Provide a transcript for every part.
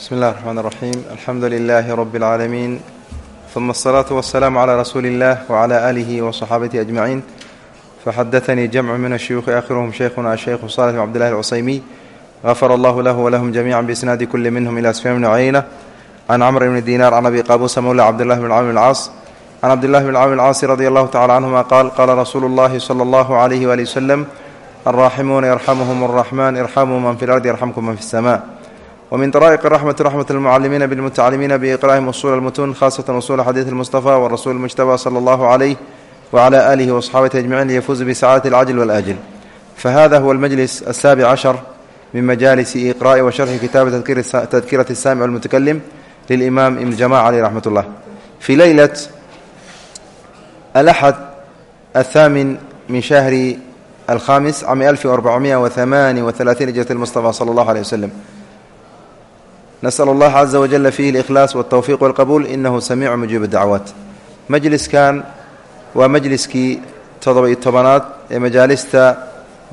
bsmi اllah الرحmn الرaxيim alxamdu لlah rb العaalamiin ثuma الصlaaةu والsلاam عlى rasuuli الlah وعlى آlih وصxaabatihi أجmaعiin faxadaثnii jamcu min الshuyuuخi akhiruhm shaykhuna shaykhu صالح بn cbdالlah الcusaymiy غafar allah lah wlahm جamiعا bsnaadi kuli minhm ilى sfyan bn cuyayna can cmr bni dinar can abi qabusa mawla cbdالlah bn cawm الcaas can cabdillahi bn cawm الcaasi radi allahu tacala canهuma qaal qala rasuulu اllahi slى اllah عlyh wali wslm alraaximuuna yarxamhm الرaxman irxamuu man fi اlardi yarxamkum man fi الsma wmin طrائq الرحmة رحmة المcalimiina bالmتacalimiina بإqrاءihim uصul الmتun khasة uصul xadiiث المصطفى wrasuل المجتبى slى اllah عlيه وعlى آlih وصxaabati أجمعin liyfuz bsacاadة الcجل والأjل fahada huwa الmجلس السابع cشhر min majalis إqrاءi وشharxi kitaabi تdkiraة الsamiع والmتkلم lلإmam iبn jmاع عlيه رحمaة الlah fي leylaة الأxد الثامن min شhهri الخامس cam ألف وأربعمائة وثماني وثلاثين hجرة المصطفى slى اllah عليه وسلم nasal allaha caza wajala fiihi اlikhlaas waltowfiiq walqabuul inahu samiicu mujiib dacwaat majliskan waa majliskii todoba-iyo tobanaad ee majaalista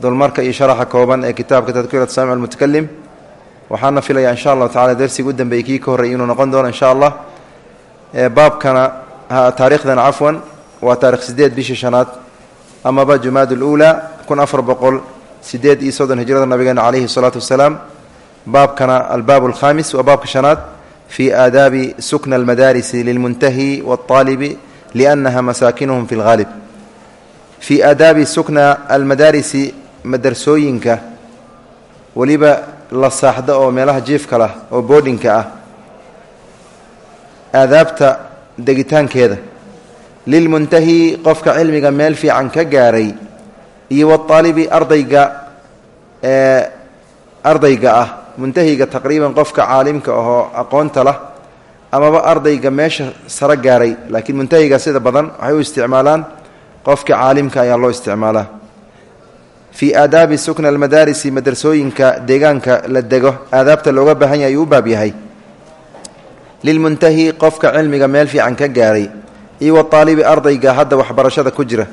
dulmarka iyo sharaxa kooban ee kitaabka tadkirat saamic almutakalim waxaana filayaa insha allahu tacala darsiga u dambeeyey kii ka horrey inuu noqon doono insha allah baabkana taarikhdan cafwan waa taarikh sideed bishii shanaad amaba jumaad اluulaa kun afar boqol sideed iyo soddon hijrada nabigeena calayhi salaatu wasalaam baabkana albaab alkhamis waa baabka shanaad fii aadaabi sukna almadaarisi lilmuntahi waاlطaalibi liannaha masaakinuhum fi اlghaalib fii aadaabi sukna almadaarisi madarsooyinka weliba la saaxdo oo meelaha jiifka lah oo boodhinka ah aadaabta degitaankeeda lilmuntahi qofka cilmiga meel fiican ka gaaray iyo waاaalibi ardayga ee ardayga ah muntahiga taqriiban qofka caalimka ahoo aqoonta lah amaba ardayga meesha saro gaaray. Laakiin muntahiga sida badan waxay u isticmaalaan qofka caalimka ayaa loo isticmaalaa. Fii aadaabi sukna almadaarisi madarsooyinka deegaanka la dego aadaabta looga baahan yahay ayuu u baab yahay. Lilmuntahi qofka cilmiga meel fiican ka gaaray iyo waaalibi ardayga hadda waxbarashada ku jira.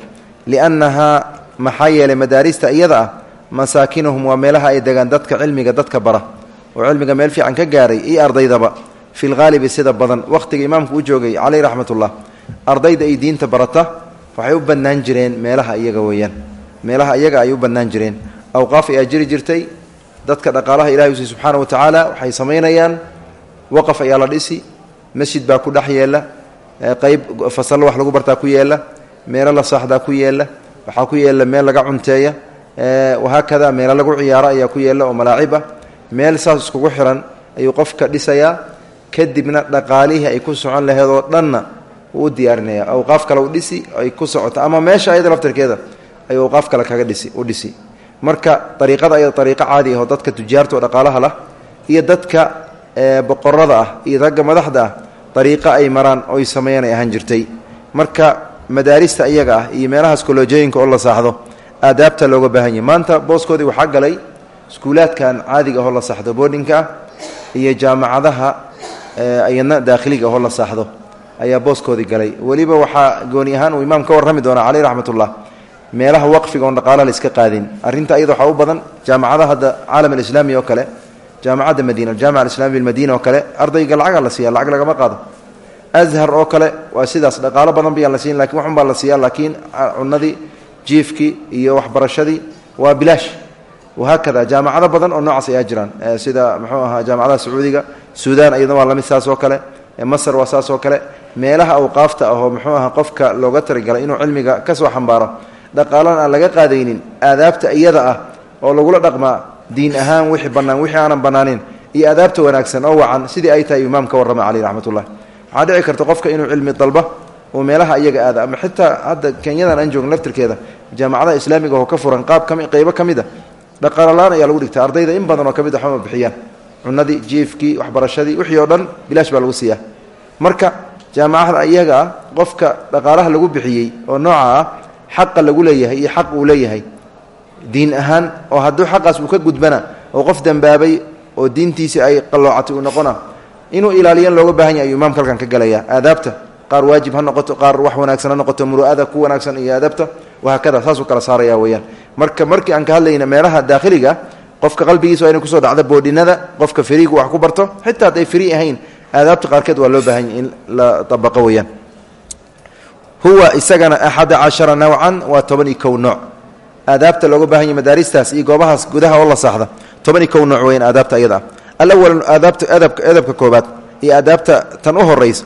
Liannahaa maxaa yeelay madaarista iyada ah masaakinuhum waa meelaha ay degaan dadka cilmiga dadka bara oo cilmiga meel fiican ka gaaray iyo ardaydaba fi lhaalibi sida badan. Wakhtiga imaamku u joogay caleyh raxmatullah. Ardayda ay diinta barata waxay u bannaan jireen meelaha iyaga weeyaan. Meelaha iyaga ay u bannaan jireen. Awqaaf ayaa jiri jirtay dadka dhaqaalaha ilahi usi subxaana wa tacaala waxay samaynayaan. Waqaf ayaa la dhisi masjid baa ku dhex yeela qeyb fasallo wax lagu bartaa ku yeela meelo la saaxdaa ku yeela waxaa ku yeela meel laga cunteeya wahaakada meelo lagu ciyaaro ayaa ku yeela oo malaacib ah meel saas iskugu xiran ayuu qofka dhisayaa kadibna dhaqaalihii ay ku socon laheed oo dhanna wuu u diyaarinaya awqaaf kale u dhisi ay ku socoto ama meesha ayada laftarkeeda ayuu awqaaf kale kaga dhisi u dhisi. Marka ariiqada ayada ariiqo caadi ah oo dadka tujaarta oo dhaqaalaha lah iyo dadka boqorada ah iyo ragga madaxda ah ariiqo ay maraan oy sameeyaan ay ahaan jirtay. Marka madaarista iyaga ah iyo meelahaas koloojooyinka oo la saaxdo aadaabta looga baahan yahy maanta booskoodii waxaa galay iskuulaadkan caadiga ahoo la saaxdo boardinka ah iyo jaamacadaha ayadna daakhiliga ahoo la saaxdo ayaa booskoodii galay. Weliba waxaa gooni ahaan uu imaam ka warrami doonaa caleyh raxmatullah meelaha waqfiga oon dhaqaalaha la iska qaadin. Arrinta iyada waxaa u badan jaamacadaha hadda caalam alislaami oo kale jaamacadda madiina aljamica alislami bilmadiina oo kale ardayga lacagaa la siiya lacag lagama qaado. Ashar oo kale waa sidaas dhaqaalo badan bayaan la siin laakiin waxun baa la siiya laakiin cunadii jiifkii iyo waxbarashadii waa bilaash wahaakada jaamacado badan oo noocaas ayaa jiraan sida muxuu ahaa jaamacadaha sacuudiga suudaan iyadna waa la mid saas oo kale masar waa saas oo kale meelaha awqaafta ahoo muxuu ahaa qofka looga taligalay inuu cilmiga ka soo xambaaro dhaqaalana aan laga qaadaynin aadaabta iyada ah oo lagula dhaqmaa diin ahaan wixii bannaan wixii aanan bannaanin iyo aadaabta wanaagsan oo wacan sidii ay tahay imaam ka warramay caleyh raxmatullah waxaa dhici karta qofka inuu cilmi dalba oo meelaha iyaga aada ama xitaa hadda kenyadan aan joogin laftirkeeda jaamacadaha kami a dhaqaalalaan ayaa lagu dhigtaa ardayda in badan oo ka mid a waxbama bixiyaan. Cunadii jiifkii waxbarashadii wixii oo dhan bilaash baa lagu siiyaa. Marka jaamacada iyaga ah qofka dhaqaalaha lagu bixiyey oo nooca ah xaqa lagu leeyahay iyo xaq uu leeyahay diin ahaan oo hadduu xaqaas uu ka gudbana oo qof dembaabay oo diintiisii ay qalloocatay uu noqona inuu ilaaliyan looga baahan yahay ayuu imaamka halkan ka gelaya aadaabta qaar waajib ha noqoto qaar wax wanaagsan ha noqoto muru'ada ku wanaagsan iyo aadaabta wahaakada saasuu kala saaraya weeyaan marka markii aan ka hadlayna meelaha daakhiliga qofka qalbigiisa waa inay ku soo dhacda boodhinada qofka firiigu wax ku barto. Xitaa hadday frii ahayn aadaabta qaarkeed waa loo baahanya in la abaqo weyaan huwa isagana axada cashara nawcan waa toban nooc. Aadaabta looga baahan yahy madaaristaas iyo goobahaas gudaha oo la saaxda toban iyo nooc weyan aadaabta ayada. Ah alawal aadaabta edabka koobaad iyo aadaabta tan u horaysa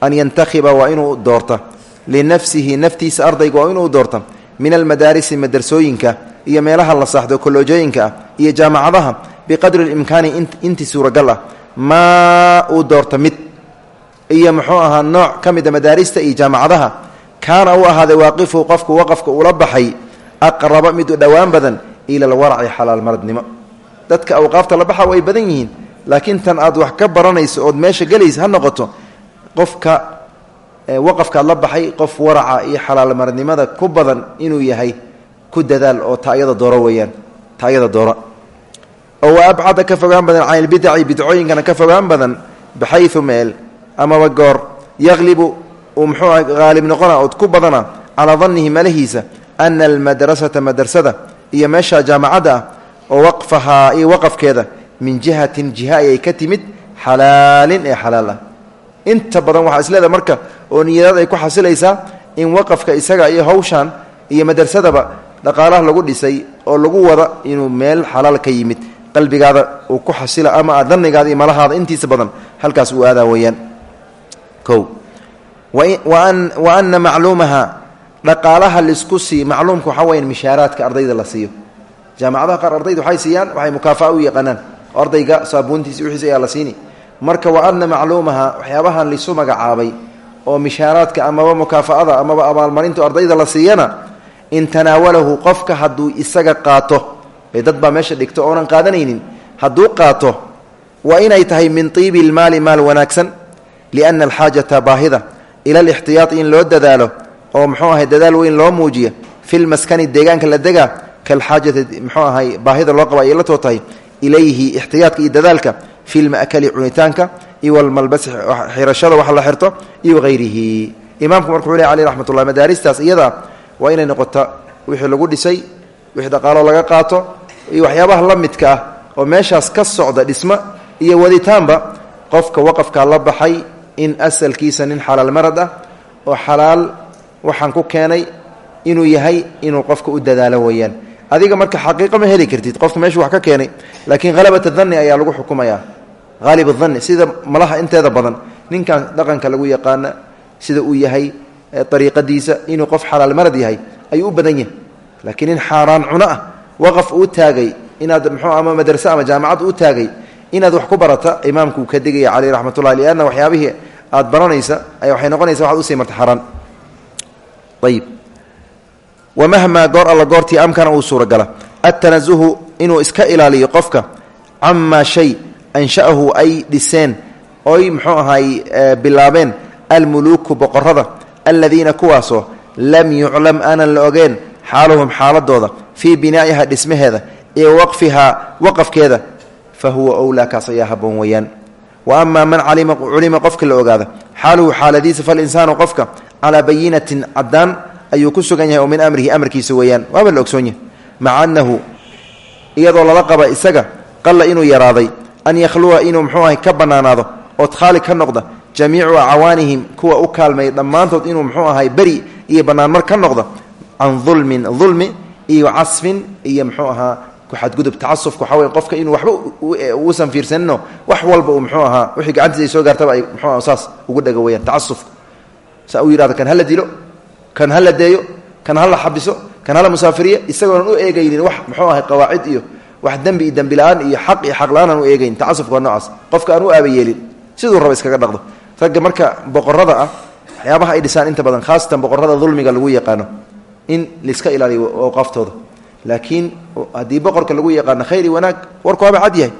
an yantakhiba waa inuu doorta. Linafsihi naftiisa ardayga waa inuu doorta min almadaarisi madarsooyinka iyo meelaha la saaxdo kolloojooyinka ah iyo jaamacadaha biqadri limkaani intii suuragal ah maa uu doorta mid. Iyo muxuu ahaa nooc ka mida madaarista iyo jaamacadaha kaana u ahaaday waaqifu qofku waqafka ula baxay aqraba mid u dhowaan badan ila alwaraci xalaal maradnimo. Dadka awqaafta la baxa way badan yihiin laakiin tan aad wax ka baranayso ood meesha gelaysa ha noqoto qofka waqafkaad la baxay qof waraca iyo xalaal maradnimada ku badan inuu yahay ku dadaal oo taayada dooro weyaan taayada dooro. Oo wa abcada ka fogaan badan can ilbidaci bidcooyinkana ka fogaan badan baxayu meel amaba goor yaqlibu uu muxuu haalib noqona ood ku badana calaa dannihi malahiisa ana almadrasata madrasada iyo meesha jaamacadda ah oo waqfahaa iyo waqafkeeda min jihatin jiha ayay ka timid xalaalin ee xalaal ah inta badan waxaa isleeda marka oo niyadaad ay ku xasilaysaa in waqafka isaga iyo hawshan iyo madrasadaba dhaqaalaha lagu dhisay oo lagu wada inuu meel xalaal ka yimid qalbigaada uu ku xasila ama aad iyo malahaada intiisa badan halkaas uu aadaa weeyaan. O wa ana macluumaha dhaqaalaha lisku sii macluumka waxaa weya mishaaraadka ardayda la siiyo. Jaamacadaha qaar ardayda waxay siiyaan waxay mukaafa'a u yaqaanaan. Ardayga saabuuntiisa wixiisa ayaa la siini marka wa ana macluumaha waxyaabahan lisu magacaabay oo mishaaraadka amaba mukaafa'ada amaba abaalmarinta ardayda la siiyana in tanaawalahu qofka hadduu isaga qaato ee dad baa meesha dhigto oonan qaadanaynin hadduu qaato waa inay tahay min tiibi ilmaali maal wanaagsan liana alxaajata baahida ila alixtiyaati in loo dadaalo oo muxuu ahay dadaal weyn loo muujiya fi lmaskani deegaanka la degaa kalxaajati muxuu ahay baahida loo qaba ayay la tahay ilayhi ixtiyaadka iyo dadaalka fi lma'kali cunitaanka iyo walmalbasi xirashada wax la xirto iyo hayrihi imaamku markuu leh aleh raxmat ullah madaaristaas iyadaa waa inay noqota wixii lagu dhisay wixii dhaqaaloo laga qaato iyo waxyaabaha la midka ah oo meeshaas ka socda dhismo iyo waditaanba qofka waqafkaa la baxay in asalkiisa nin xalaal marad ah oo xalaal waxaan ku keenay inuu yahay inuu qofka u dadaalo weeyaan. Adiga marka xaqiiqo ma heli kartid qofka meeshu wax ka keenay laakiin halabat danni ayaa lagu xukumayaa haalib danni sida malaha inteeda badan ninkan dhaqanka lagu yaqaana sida uu yahay ariiqadiisa inuu qof xalaal marad yahay ayuu u badan yahay. Laakiin nin xaaraan cuno ah waqaf uu taagay inaad mxuu ama madrase ama jaamacad u taagay inaad wax ku barata imaamku ka digaya caleyh raxmatullah lianna waxyaabihii aad baranaysa ay waxay noqonaysa waxad u sii marta xaraan ayib wamahmaa goor alla goortii amkana uu suuragala. Atanazuhu inuu iska ilaaliyo qofka camaa shay ansha'ahu ay dhiseen oy muxuu ahay bilaabeen almuluuku boqorada aladiina kuwaasoo lam yuclam aanan la ogeen xaaluhum xaaladooda fii binaa'iha dhismaheeda iyo waqfihaa waqafkeeda fa huwa wlaa kaas ayaa wa amaa man culima qofka la ogaada xaaluhu xaaladiisa falinsaanu qofka calaa bayinatin caddaan ayuu ku sugan yahay oo min amrihi amarkiisa weeyaan. Waaba la ogsoon yahay. Maca annahu iyadoo lala qaba isaga qalla inuu yaraaday an yakhluwa inuu muxuu ahay ka bannaanaado ood khaali ka noqda jamiicu acawaanihim kuwa u kaalmay dhammaantood inuu muxuu ahay beri iyo bannaanmar ka noqda can dulmin dulmi iyo casfin iyo muxuu ahaa kuxadgudub tacasufka waxaa wey qofka inuu waxba uusan fiirsanino wax walba uu muxuu ahaa wixii gacantiisa ay soo gaartaba ay muxuu saas ugu dhaga weyaan tacasufka saa uu yidhahdo kan hala dilo kan hala deeyo kan hala xabiso kan hala isagoonan u eegaynin wax qawaacid iyo wax dembi iyo dembi la'aan iyo xaq iyo xaq la'aan aan u eegayn tacasufka noocaas. Qofka aan u aabayeelin siduu raba iskaga dhaqdo. Ragga marka boqorada ah waxyaabaha ay dhisaan inta badan khaasatan boqorada dulmiga lagu yaqaano in laiska ilaaliyo awqaaftooda laakiin haddii boqorka lagu yaqaano khayri wanaag warku waaba cad yahay.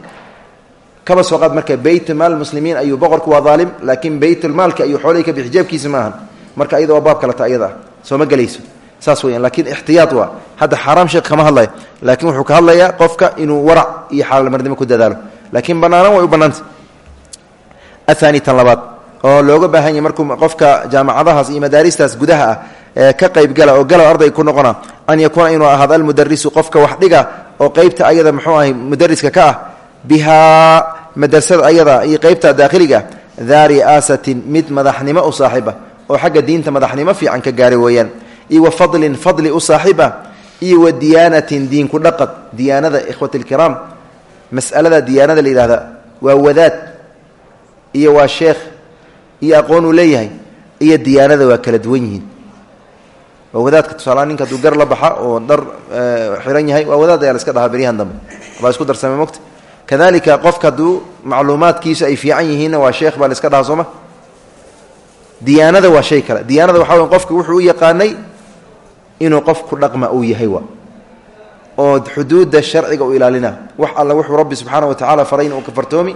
Kaba soo qaad marka baytmaal muslimiin ayuu boqorku waa daalim laakiin baytulmaalka ayuu xoolahii ka bixi jeebkiisa maahan. Marka ayada waa baab kaleta ayada ah sooma gelayso saas weyaan laakiin ixtiyaad waa hadda xaaraam sheekh kama hadlaya laakiin wuxuu ka hadlayaa qofka inuu warac iyo xaalmarnimo ku dadaalo. Laakiin bannaanan way u bannaanta ahaani tan oo looga baahan yahy markuu qofka jaamacadahaas iyo madaaristaas gudaha ah ka qaybgala oo gala arday ku noqona an yakuuna inuu ahaado almudarisu qofka wax dhiga oo qeybta ayada muxuu ahay mudariska ka ah bihaa madrasada ayada iyo qeybta daakhiliga daa ri'aasatin mid madaxnimo u oo xagga diinta madaxnimo fiican ka gaaray weeyaan. Iyo fadlin fadli u iyo wa diyaanatin diinku dhaqad. Diyaanada ikhwati lkiraam mas'alada diyaanada la yidhahda waa wadaad iyo waa sheekh iyo aqoon uu leeyahay iyo diyaanada waa kala duwan yihiin. Waa wadaadka tusaalaha ninka hadduu gar la baxa oo dhar xiran yahay waa wadaad ayaa iska dhahaa beryahan dambe. Baa isku darsamay mogta kadalika qofka hadduu macluumaadkiisa ay fiican yihiinna waa sheekh baa la iska dhahaa sooma diyaanada waa shay kale. Diyaanada waxa wey qofka wuxuu u yaqaanay inuu qof ku dhaqma uu yahay wa. Oo xuduudda sharciga u ilaalina. Wax alla wuxuu rabbi subxaana wa tacala farayna uu ka fartoomi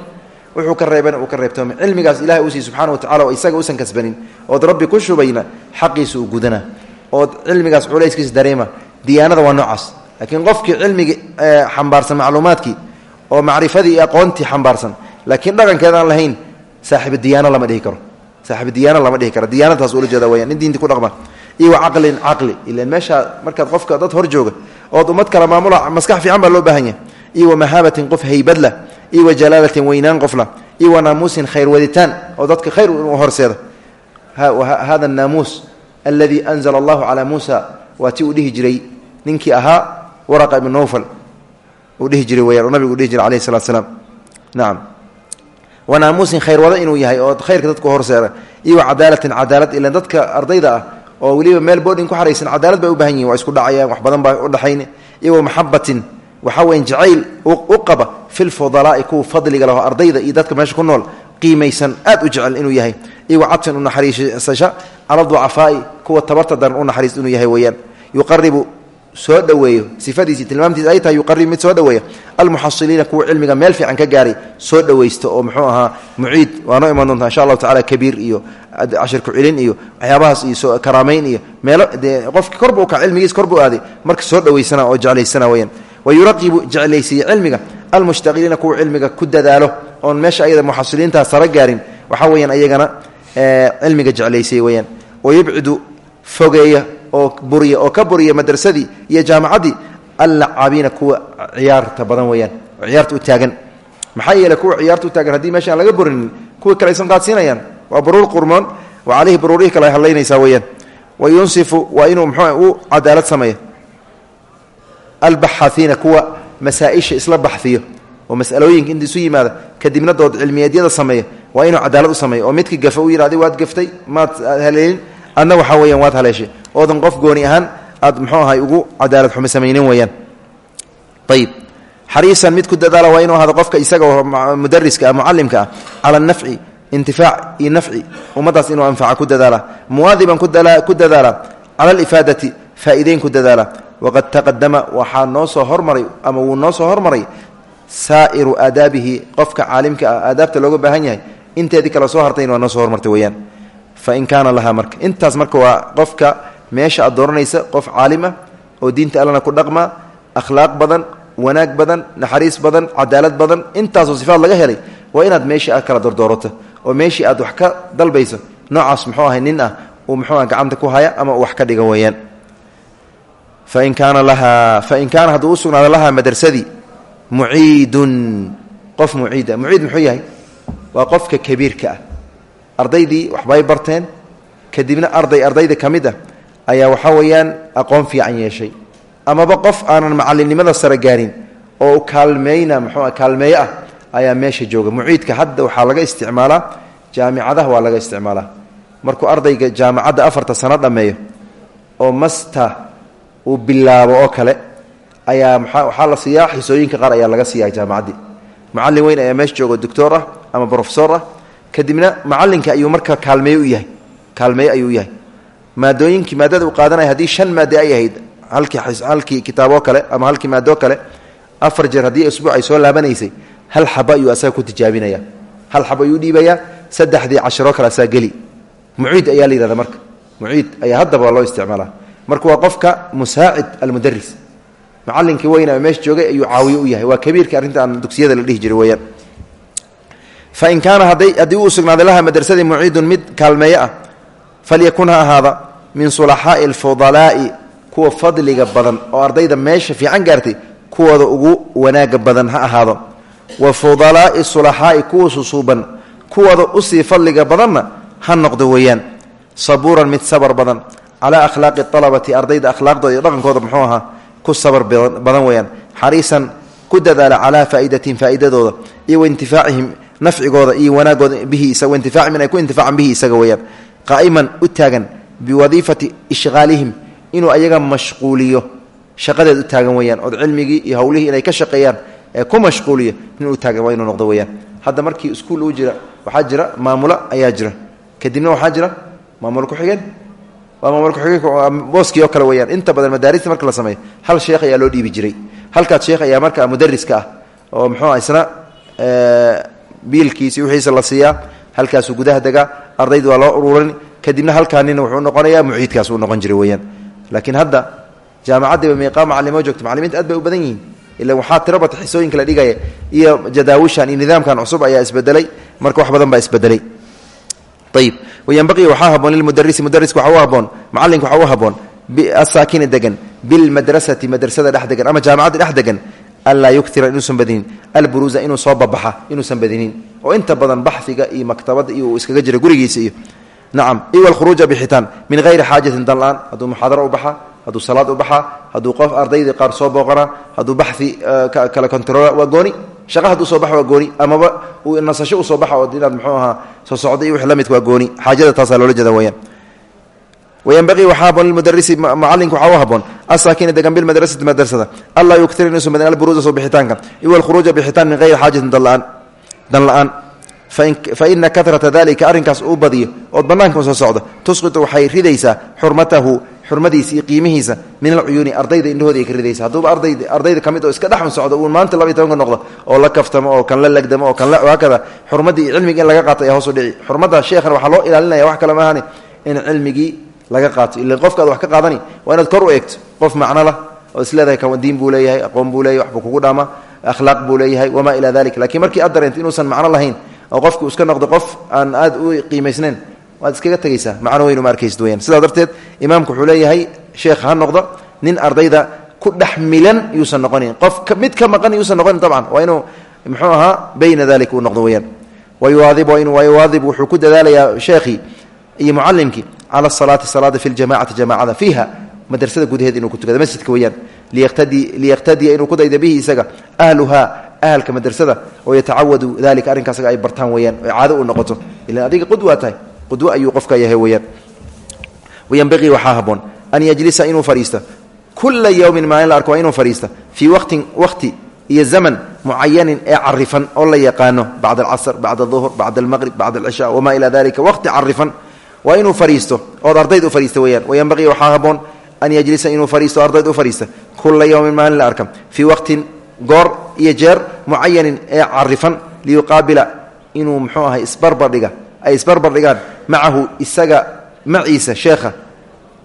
wuxuu ka reebana uu ka reebtoomi. Cilmigaas ilahay uu siiy subxana wa tacala oo isaga usan kasbanin. Ood rabbi ku shubayna xaqiisa uu gudana. Ood cilmigaas culayskiisa dareema. Diyaanada waa noocaas. Laakiin qofkii cilmigii xambaarsan macluumaadkii oo macrifadii iyo aqoontii xambaarsan laakiin dhaqankeeda aan lahayn saaxibu diyaano lama dhihi karo. Saaxibu diyaano lama dhihi karo. Diyaanadaas ula jeeda wayaan nin diinti ku dhaqma iyo wa caqlin caqli. Ilan meeshaa markaad qofka dad hor jooga ood ummad kala maamula maskax fiican baa loo baahan iyo wa mahaabatin qof haybadlah iyo wa jalaalatin weynaan qofla iyo wa naamuusin khayr waditaan oo dadka khayr u horseeda. Hada naamuus alladii anzala allahu calaa muusa waa ti uu jiray. Ninkii ahaa waraqa ibn nowfal uu jiray weyaan oo nabigu jiray alayh salatu slaam nacam wa naamuusin khayr wada inuu yahay oo khayrka dadku horseeda. Iyo wa cadaalatin cadaalad ilan dadka ardayda ah oo weliba meel boodhin ku xaraysan cadaalad bay u baahan yihiin waa isku dhacayaan wax badan baa udhaxayn iyo wa maxabatin waxaa weyan jacayl u qaba fi lfudalaai kuwa fadliga laho ardayda iyo dadka meesha ku nool qiimaysan aad u jecel inuu yahay cadfin u naxariisasha cala ducafaai kuwa tabarta daran u naxariis inuu yahay weeyaan yuqaribu soo dhoweeyo sifadiisii tilmaamtiis ay tahay yuqarib mid soo dhoweeya almuxasiliina kuwa cilmiga meel fiican ka gaaray soo dhoweysta oo muxuu ahaa muciid waa noo iman doontaa insha allahu tacala kabiir iyo cashir ku-celin iyo waxyaabahaas iyo soo karaamayn iyo meelo dee qofki korba u kac cilmigiis korbu aaday marka soo dhoweysana oo jeclaysana weyaan wa yuraqibu cilmiga almushtaqiliina kuwa cilmiga ku dadaalo oon meesha ayada muxasiliintaa sara gaarin waxaa weyaan ayagana cilmiga jeclaysiiye weyaan wayubcidu fogeeya oo buriya oo ka buriya madrasadii iyo jaamacaddii allacabiina kuwa ciyaarta badan weyaan ciyaarta u taagan. Maxaa yeeley kuwa ciyaarta u taagan haddii meesha laga burinin kuwii kale aysan qaadsiinayaan waa buruur qurmoon wa caleyhi buruurihii kale ay hadlaynaysaa weyaan wa yunsifu waa inuu mxuu u cadaalad sameeya albaxahiina kuwa masaa-isha isla baxfiyo oo masalooyinka inta isu yimaada kadibna dood cilmiyeedyada sameeya waa inuu cadaalad u sameeyo oo midkii gafa u yidhahday waad gaftay maad haleelin adna waxaa weyaan waad haleeshay oodan qof gooni ahaan aad mxuu ahay ugu cadaalad xumo samaynin weyaan ayib xariisan mid ku dadaala waa inuu ahado qofka isaga oo mudariska ah mucalimka ah cala anafci intifaac iyo nafci. Ummaddaas inuu anfaca ku dadaala. Muwaadiban ku dadaala. Cala alifaadati faa'ideyn ku dadaala. Waqad taqadama waxaa noo soo hormaray ama wuu noo soo hormaray saa'iru aadaabihi. Qofka caalimka ah aadaabta looga baahan yahay inteedii kale soo hartayna waa noo soo hormartay weyaan fain kaana lahaa marka intaas marka waa qofka meesha aad dooranaysa qof caalim ah oo diinta allana ku dhaqma akhlaaq badan wanaag badan naxariis badan cadaalad badan intaasoo sifaad laga helay waa inaad meeshii aad kala dordoorato oo meeshii aad wax ka dalbayso noocaas muxuu ahay nin ah uu muxuu ah gacanta ku haya ama wax ka dhiga weeyaan fain kaana lahaa fain lahaa madrasadii muciidun qof muciida muciid muxuu yahay waa qofka kabiirka ardaydii waxbay barteen. Kadibna arday ardayda ka mid ah ayaa waxaa weeyaan aqoon fiican yeeshay. Amaba qof aanan macalinimada sare gaarin oo kaalmeyna muxuu kaalmeeye ah ayaa meesha jooga. Muciidka hadda waxaa laga isticmaalaa jaamicadaha waa laga isticmaalaa. Markuu ardayga jaamacadda afarta sano dhammeeyo oo masta uu bilaabo oo kale ayaa waxaa la siiyaa xisooyinka qaar ayaa laga siiyaa jaamacaddii macallin weyn ayaa meesha jooga doctor ah ama brofesor ah kadibna macalinka ayuu marka kaalmeeye u yahay. Kaalmeeye ayuu yahay. Maadooyinkii maadada uu qaadanaya haddii shan maade ay ahayd halkii halkii kitaaboo kale ama halkii maadoo kale afar jeer haddii isbuuc ay soo laabanaysay hal xaba ayuu asaga ku tijaabinaya. Hal xaba ayuu dhiibayaa saddexdii cashiroo kale asaa geli. Muciid ayaa la yihahda marka. Muciid ayaa haddaba loo isticmaalaa. Marka waa qofka musaacid almudaris macalinkii weyna meesha joogay ayuu caawiye u yahay. Waa kabiirka arrinta aan dugsiyada la dhihi jiray weyaan fain kaana haddii uu sugnaaday laha madrasadii muciidun mid kaalmeeye ah falyakun ha ahaada min sulaxaa'i alfudalaa'i kuwa fadliga badan oo ardayda meesha fiican gaartay kuwooda ugu wanaaga badan ha ahaado. Wa fudalaa'i sulaxaa'i kuwa susuuban kuwooda u sii fadliga badanna ha noqdo weeyaan. Sabuuran mid sabar badan calaa akhlaaqi alabati ardayda akhlaaqdooda iyo dhaqankooda muxuu ahaa ku sabar badan weeyaan. Xariisan ku dadaala calaa faa'idatin faa'iidadooda iyo waintifaacihim nafcigooda iyo wanaagooda bihi isaga waintifaacihim inay ku intifaacan bihi isaga weeyaan. Qaa'iman u taagan biwadiifati ishqaalihim inuu ayaga mashquuliyo shaqadeed u taagan weeyaan. Ood cilmigii iyo howlihii inay ka shaqeeyaan ee ku mashquuliyo inuu taagan waa inuu noqdo weeyaan. Hadda markii iskuul uu jira waxaa jira maamulo ayaa jira. Kadibna waxaa jira maamul ku-xigeen waa maamul ku-xigeen booskii oo kale weyaan inta badan madaarista marka la sameeyo hal sheekh ayaa loo dhiibi jiray. Halkaas sheekh ayaa marka mudariska ah oo muxuu isna biilkiisi wixiisa la siiyaa halkaasuu gudaha degaa ardayda waa loo ururin kadibna halkaa nin wuxuu noqonayaa muciidkaas uu noqon jiray weyaan laakiin hadda jaamacaddiiba miiqaa macalimo joogto macalimiinta aad bay u badan yihiin. Ila waxaa tirabata xisooyinka la dhigaya iyo jadaawishan iyo nidaamkan cusub ayaa isbedelay marka wax badan baa isbedelay. Ayib wayanbaqii waxaa haboon lilmudarisi mudariska waxaa u haboon macalinka waxaa u haboon asaakini degan bilmadrasati madrasada dhex degan ama jaamacadda dhex degan anlaa yuktira inuusan badinin alburuusa inuu soo babaxa inuusan badinin oo inta badan baxfiga iyo maktabada iyo iskaga jira gurigiisa iyo nacam iyo alkhuruuja bixitaan min hayri xaajatin danla-aan hadduu muxaadaro u baxa hadduu salaad u baxaa hadduu qof ardaydii qaar soo booqanaa hadduu baxi kala controola waa gooni shaqa hadduu soo baxa waa gooni amaba nasasho u soo baxa oo inaad muxuu ahaa soo socda iyo wix la waa gooni xaajada taasaa loola jeeda weyaan wayanbaqii waxaa haboon lilmudarisi macalinka waxaa u haboon asaakina degan bilmadrasati madrasada allaa yuktira inuusan badin alburuusa soo bixitaanka iyo alkhuruuja bixitaan min hayri xaajatin dan la'aan fa ina karata dalika arrinkaas uu badiyo ood bannaanka soo socdo tusqitu waxay ridaysaa xurmatahu xurmadiisa iyo qiimihiisa min alcuyuuni ardayda indhahooda ay ka ridaysa hadduuba ardayd ardayda ka mid oo iska dhexun socdo uu maanta laba iyo tobanka noqdo oo la kaftamo oo kan la legdamo oo kan la haakada xurmaddii iyo cilmigii in laga qaato ayaa hoos laga qaato ila qofka ad wax ka qaadani waa inaad kor u eegto qof macno lah oo isleedahay kan diin buu leeyahay aqoon buu leeyahay waxbuu kugu dhaama akhlaaq buu leeyahay wamaa ilaa dalik lakiin markii aad dareento inuusan macno lahayn oo qofku iska noqdo qof aan aad u qiimaysnayn waad iskaga tegaysaa macno weynu ma arkaysid weyaan sidaa darteed imaamku wuxuu leeyahay sheekh ha noqdo nin ardayda ku dhex milan yuusan noqonin qof mid ka maqan yuusan noqonin tabcan waa inuu muxuu ahaa bayna dalik uu noqdo weyaan wayuwaadib wayuwaadib wuxuu ku dadaalayaa sheekhii iyo mucalimkii cala asalaati salaada fi ljamacati jamacada fiiha madrasada gudaheed inuu ku tukado masjidka weyaan liyaqtadiya inuu ku dayda bihi isaga ahluha ahalka madrasada oo yatacawadu dalika arrinkaasga ay bartaan weyaan o caado u noqoto ilan adiga qudwa tahay qudwo ayuu qofka yahay weyaan wayanbaqii waxaa haboon an yajlisa inuu fadhiisto kula yowmin maalin la arko waa inuu fadhiista fii waqtin waqti iyo zaman mucayanin ee carifan oo la yaqaano bacda alcasr bacda aduhr bacda almaqrib bacda alcishaa wamaa ilaa dalika waqti carifan waa inuu fadhiisto ood ardayd u fadhiista weyaan wayanbaqii waxaa haboon an yajlisa inuu fadhiisto ardayd u fadhiista kula yowmin maalin la arka fii waqtin goor iyo jeer mucayanin ee carifan liyuqaabila inuu muxuu ahay isbarbardhiga. Ay isbarbardhigaan macahu isaga maciisa sheekha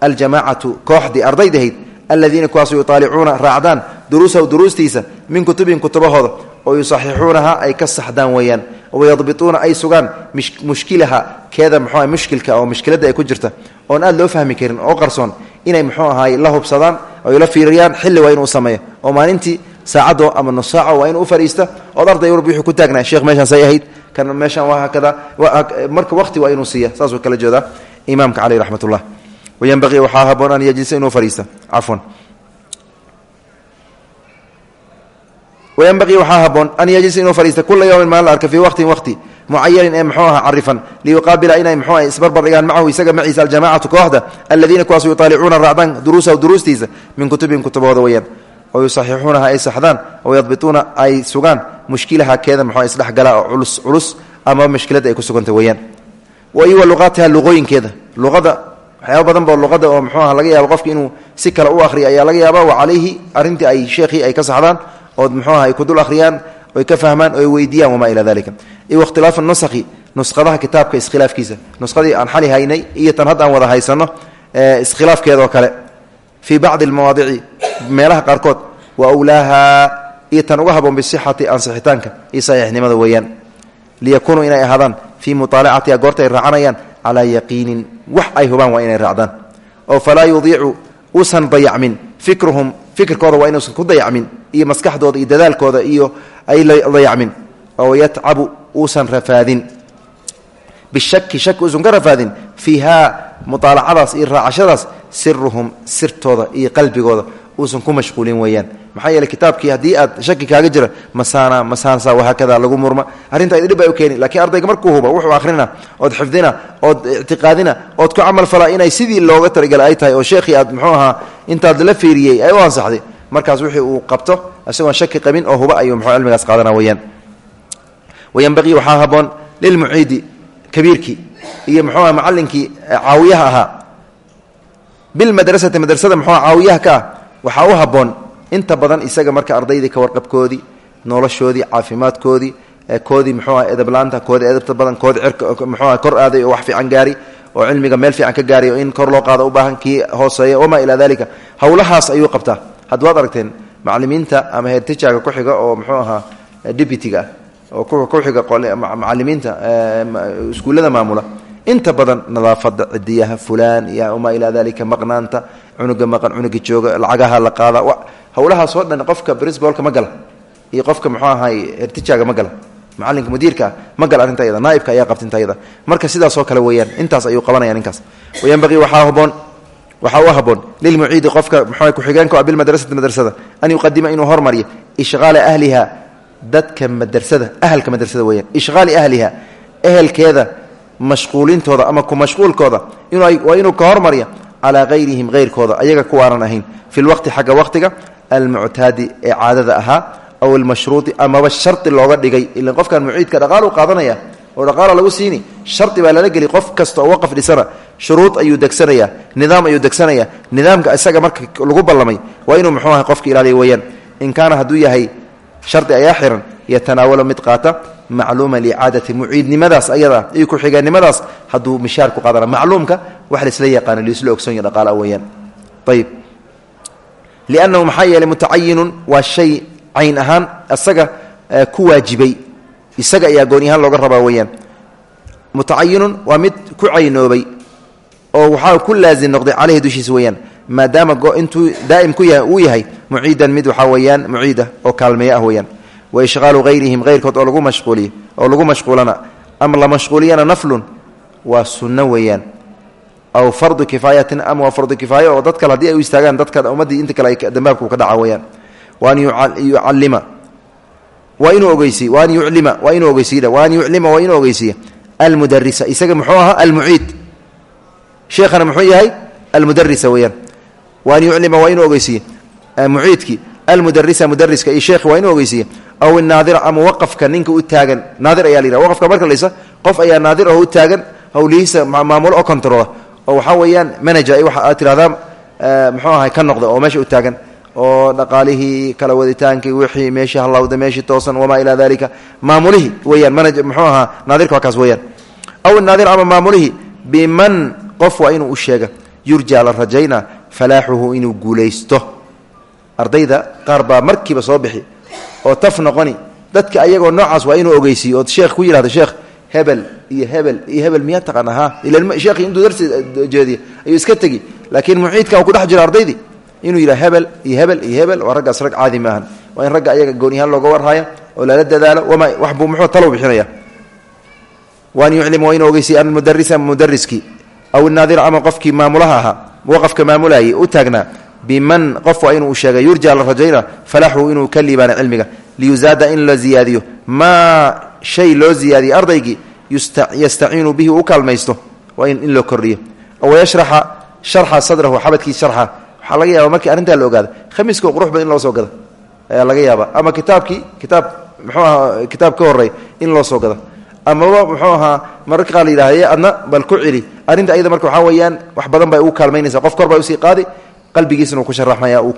aljamaacatu kooxdii ardaydahayd aladiina kuwaasu yuaalicuuna raacdaan duruusahu duruustiisa min kutubihim kutubahooda oo yusaxixuunaha ay ka saxdaan weeyaan wayadbituuna ay sugaan mushkilaha keeda aha mushkilka oo mushkiladda ay ku jirta oon aad loo fahmi karin oo qarsoon inay muxuu ahaay la hubsadaan oy la fiiriyaan xilli waa inuu sameeyo oo maalintii saacaddo ama nus saaco waa inuu u fadhiista ood arday walba wuxuu ku taagnaa sheekh meeshaan say ahayd kan meeshaan waa hakada marka waqti waa inuu siiya saasuu kala jeedaa imaamka caleyh raxmat ullah waxaa haboon an yajlisa inuu fadhiista. Cafwan wayanbaqii waxaa haboon an yajlisa inuu fadhiista kula yowmin maalin la arka fii waqtin waqti mucayanin ee muxuu aha carifan liyuqaabila inay muxuu ah isbarbardhigaan macahu isaga maciisa aljamacatu kooxda aladiina kuwaasu yuaalicuuna raacdaan duruusahu duruustiisa min kutubihim kutubahooda weyaan oo yusaxixuunaha ay saxdaan oo yadbituuna ay sugaan mushkilaha keeda muxuu isdhexgala oo culus culus ama mushkiladda ay ku suganta weyaan badan ba luqada oo muxuu aha laga yaabo qofki si kale u akhriya ayaa laga yaaba wa calayhi arrintii ay sheekhii ay ka saxdaan ood muxuu aha ay ku dul akhriyaan oy ka fahmaan oo ay weydiiyaan wamaa ilaa dalika iyo ikhtilaafu nusakhi nuskhadaha kitaabka iskhilaafkiisa. Nuskhadii aan xali haynay iyo tan hadda wada haysano iskhilaafkeeda oo kale. Fii bacdi almawaadici meelaha qaarkood wa wlaaha iyo uga haboon bisixati ansixitaanka iyo saxiixnimada weeyaan. Liyakuunuu inay ahaadaan fii muaalacatiha goorta ay raacanayaan calaa yaqiinin. Wax ay hubaan waa inay raacdaan. Oo falaa yudiicu uusan dayacmin fikruhum fikirkooda waa inuusan ku dayacmin iyo maskaxdooda iyo dadaalkooda iyo ay dayacmin oo yatcabu uusan rafaadin. Bishaki shaki uusan ka rafaadin fiihaa muaalacadaas iyo raacashadaas siruhum sirtooda iyo qalbigooda uusan ku mashquulin weeyaan. Maxaa yeele kitaabkii haddii aad shaki kaaga jira masaana masaansa wahaakada lagu murma. Arrinta dhib ay u keeni lakiin ardayga markuu huba wuxuu akhrina ood xifdina ood ictiqaadina ood ku camal falaa inay sidii looga tarigala ay tahay oo sheekhii aad muxuu ahaa intaad la fiiriyey ay u ansaxday. Markaas wixii uu qabto isagoon shaki qabin oo huba ayuu mxuu cilmigaas qaadana weyaan wayanbaqii waxaa haboon lilmuciidi kabiirkii iyo muxuu aha macallinkii caawiyaha ahaa. Bilmadrasati madrasada muxuu caawiyaha ka ah waxaa u haboon inta badan isaga marka ardaydii ka warqabkoodii noloshoodii caafimaadkoodii koodii muxuu aha edablaanta koodii edabta badan koodii cirka muxuuaha kor aaday oo wax fiican gaari oo cilmiga meel fiican ka gaari oo in kor loo qaado u baahan kii hooseeya wamaa ilaa dalika howlahaas ayuu qabtaa. Hadda waad aragteen macalimiinta ama heertijaga ku xiga oo muxuu ahaa deputyga ah oo ku xiga macalimiinta iskuullada maamula. Inta badan nadaafada cidiyaha fulaan iyo wamaa ilaa dalika maqnaanta cunuga maqan cunuga jooga lacagaha la qaada howlahaasoo dhan qofka brisbolka ma gala. Iyo qofka muxuu ahay hertijaga ma gala. Macalinka mudiirkaa ma gala arrinta yada naaibka ayaa qabta marka sidaasoo kale weeyaan intaas ayuu qabanaya ninkaas. Wayanbaqii waxaa haboon waxaa u haboon lilmuciidi qofka mxu ku-xigeenka bilmadrasati madrasada. An yuqadima inuu hormariyo ishqaala ahliha dadka madrasada ahalka madrasada weyaan ishqaali ahliha ehelkeeda mashquulintooda ama ku mashquulkooda waa inuu ka hormarya calaa hayrihim hayrkooda ayaga kuwaanan ahayn. Fi lwaqti xagga waqtiga almuctaadi ee caadada ahaa aw almashruudi amaba shardi looga dhigay. Ilan qofkan muciidka dhaqaalu qaadanaya oo dhaqaala lagu siini shardi baa lala geli qof kasta oo waqaf dhisana. Shuruud ayuu degsanaya nidaam ayuu degsanaya. Nidaamka isaga marka lagu ballamay waa inuu muxuu ahay qofka ilaaliya weeyaan. In kaana hadduu yahay shardi ayaa xiran yatanaawalo mid qaata macluuma licaadati muciidnimadaas ayada iyo ku-xigeenimadaas hadduu mishaar ku qaadana. Macluumka wax laisla yaqaano liisla ogsonya dhaqaala weeyaan. Ayib liannahu maxaa yeelay mutacayinun waa shay cayn ahaan isaga ku waajibay. Isaga ayaa gooni ahaan looga rabaa weeyaan. Mutacayinun waa mid ku caynoobay oo waxaa ku laazim noqday caleyhi dushiisa weeyaan. Maadaama intuu daa'im uu yahay muciidan mid waxaa weeyaan muciida oo kaalmeeye ah weeyaan. Wa ishqaalu hayrihim hayrkood oo lagu mashquuliyo oo lagu mashquulana. Ama la mashquuliyana naflun? Waa sunno weeyaan aw fardu kifaayatin ama waa fardu kifaaya oo dad kale ay istaagaan dadka ummaddii inta kale ay dambaabku ka dhaca weeyaan. Wa an yucalima waa inuu ogeysiy wa an yuclima waa inuu ogeysiya wa an yuclima waa inuu ogeysiiya almudarisa isaga muxuu ahaa almuciid. Sheekhana muxuu yahay almudarisa weeyaan. Wa an yuclima waa inuu ogeysiiye muciidkii almudarisa mudariska iyo sheekhi waa inuu ogeysiiye aw inaadira ama waqafka ninka u taagan. Naadir ayaa la waqafka marka laysa qof ayaa naadir oo u taagan howlihiisa maamulo oo controla oo waxaa weeyaan manager waxa aad tirahdaan muxuu ahay ka noqda oo meesha u taagan oo dhaqaalihii kala waditaankii wixii meeshii hallawda meeshii toosan wamaa ilaa dalika maamulihii weyaan manaj muxuu ahaa naadirka waa kaas aw naadir ama maamulihii biman qof waa inuu u sheega yurjaa la rajayna falaaxuhu inuu guulaysto. Ardayda qaar baa markiiba soo bixi oo taf noqoni dadka ayagoo noocaas waa inuu ogeysiiyo ood sheekh ku yidhahdo sheekh hebel iyo hebel iyo hebel miyaa taqaana ha? Ila sheekhi intuu darsi jeediya ayuu iska tegi. Laakiin muciidka uu ku dhex jiro ardaydii inuu yidhaha hebel iyo hebel iyo hebel waa raggaas rag caadi maahan. Waa in ragga ayaga gooniyahaan looga warhaya oo lala dadaalo wama wax buu muxuu talow bixinaya waan yuclim waa inuu ogeysiiya almudarisa mudariskii aw inaadira ama qofkii maamulaha ahaa waqafka maamulayay u taagnaa biman qof waa inuu sheegay yurja la rajayna falaxu inuu ka liibaana cilmiga in la ziyaadiyo. Maa shay loo ziyaadiye ardaygii yastaciinu bihi u kaalmaysto waa in loo kordhiyo. Aw yashraxa sharxa sadrahu xabadkiis sharxa. Waxaa laga yaaba markii arrintaa la ogaada khamiiskao qurux badan in loo soo gada ayaa laga yaaba ama kitaabkii kitaab muxuu ahaa kitaab ka horey in loo soo gada amaba muxuu ahaa mararka qaar la yidhahdaye adna bal ku celi arrinta ayada marka waxaa weeyaan wax badan bay ugu kaalmaynaysa qof kor baa u sii qaadi qalbigiisna uu uu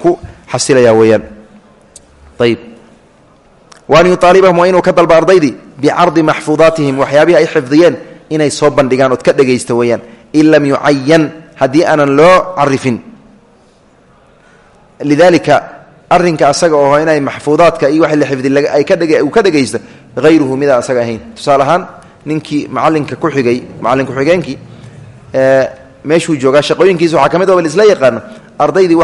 waan yuaalibahum waa inuu ka dalba ardaydii bicardi maxfuudaatihim waxyaabihi ay xifdiyeen inay soo bandhigaan ood ka dhegaysta weeyaan in lam yucayan haddii aanan loo carifin lidalika arinka asaga oo inay maxfuudaadka iyo wa la xifdi ay uu ka dhegaysta hayruhu midaan asaga ahayn tusaale ahaan ninkii macalinka ku xigay macalin ku-xigeenkii meeshuu joogaa shaqooyinkiisa waxaa ka mid a isla yaqaano ardaydii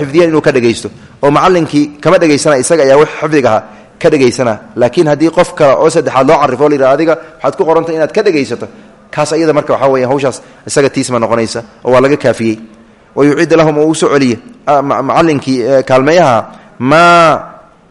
xifdiyeen inuu ka dhegaysto oo macalinkii kama dhegaysana isaga ayaa w xifdiga ka dhegaysana. Laakiin haddii qof kale oo saddexaad loo carifo la yidhaha adiga waxaad ku qorantay inaad ka dhegaysato kaas iyada marka waxaa weya hawshaas isaga tiisma noqonaysa oo waa laga kaafiyey. Wa yucid lahum oo u soo celiye macalinkii kaalmeeyaha maa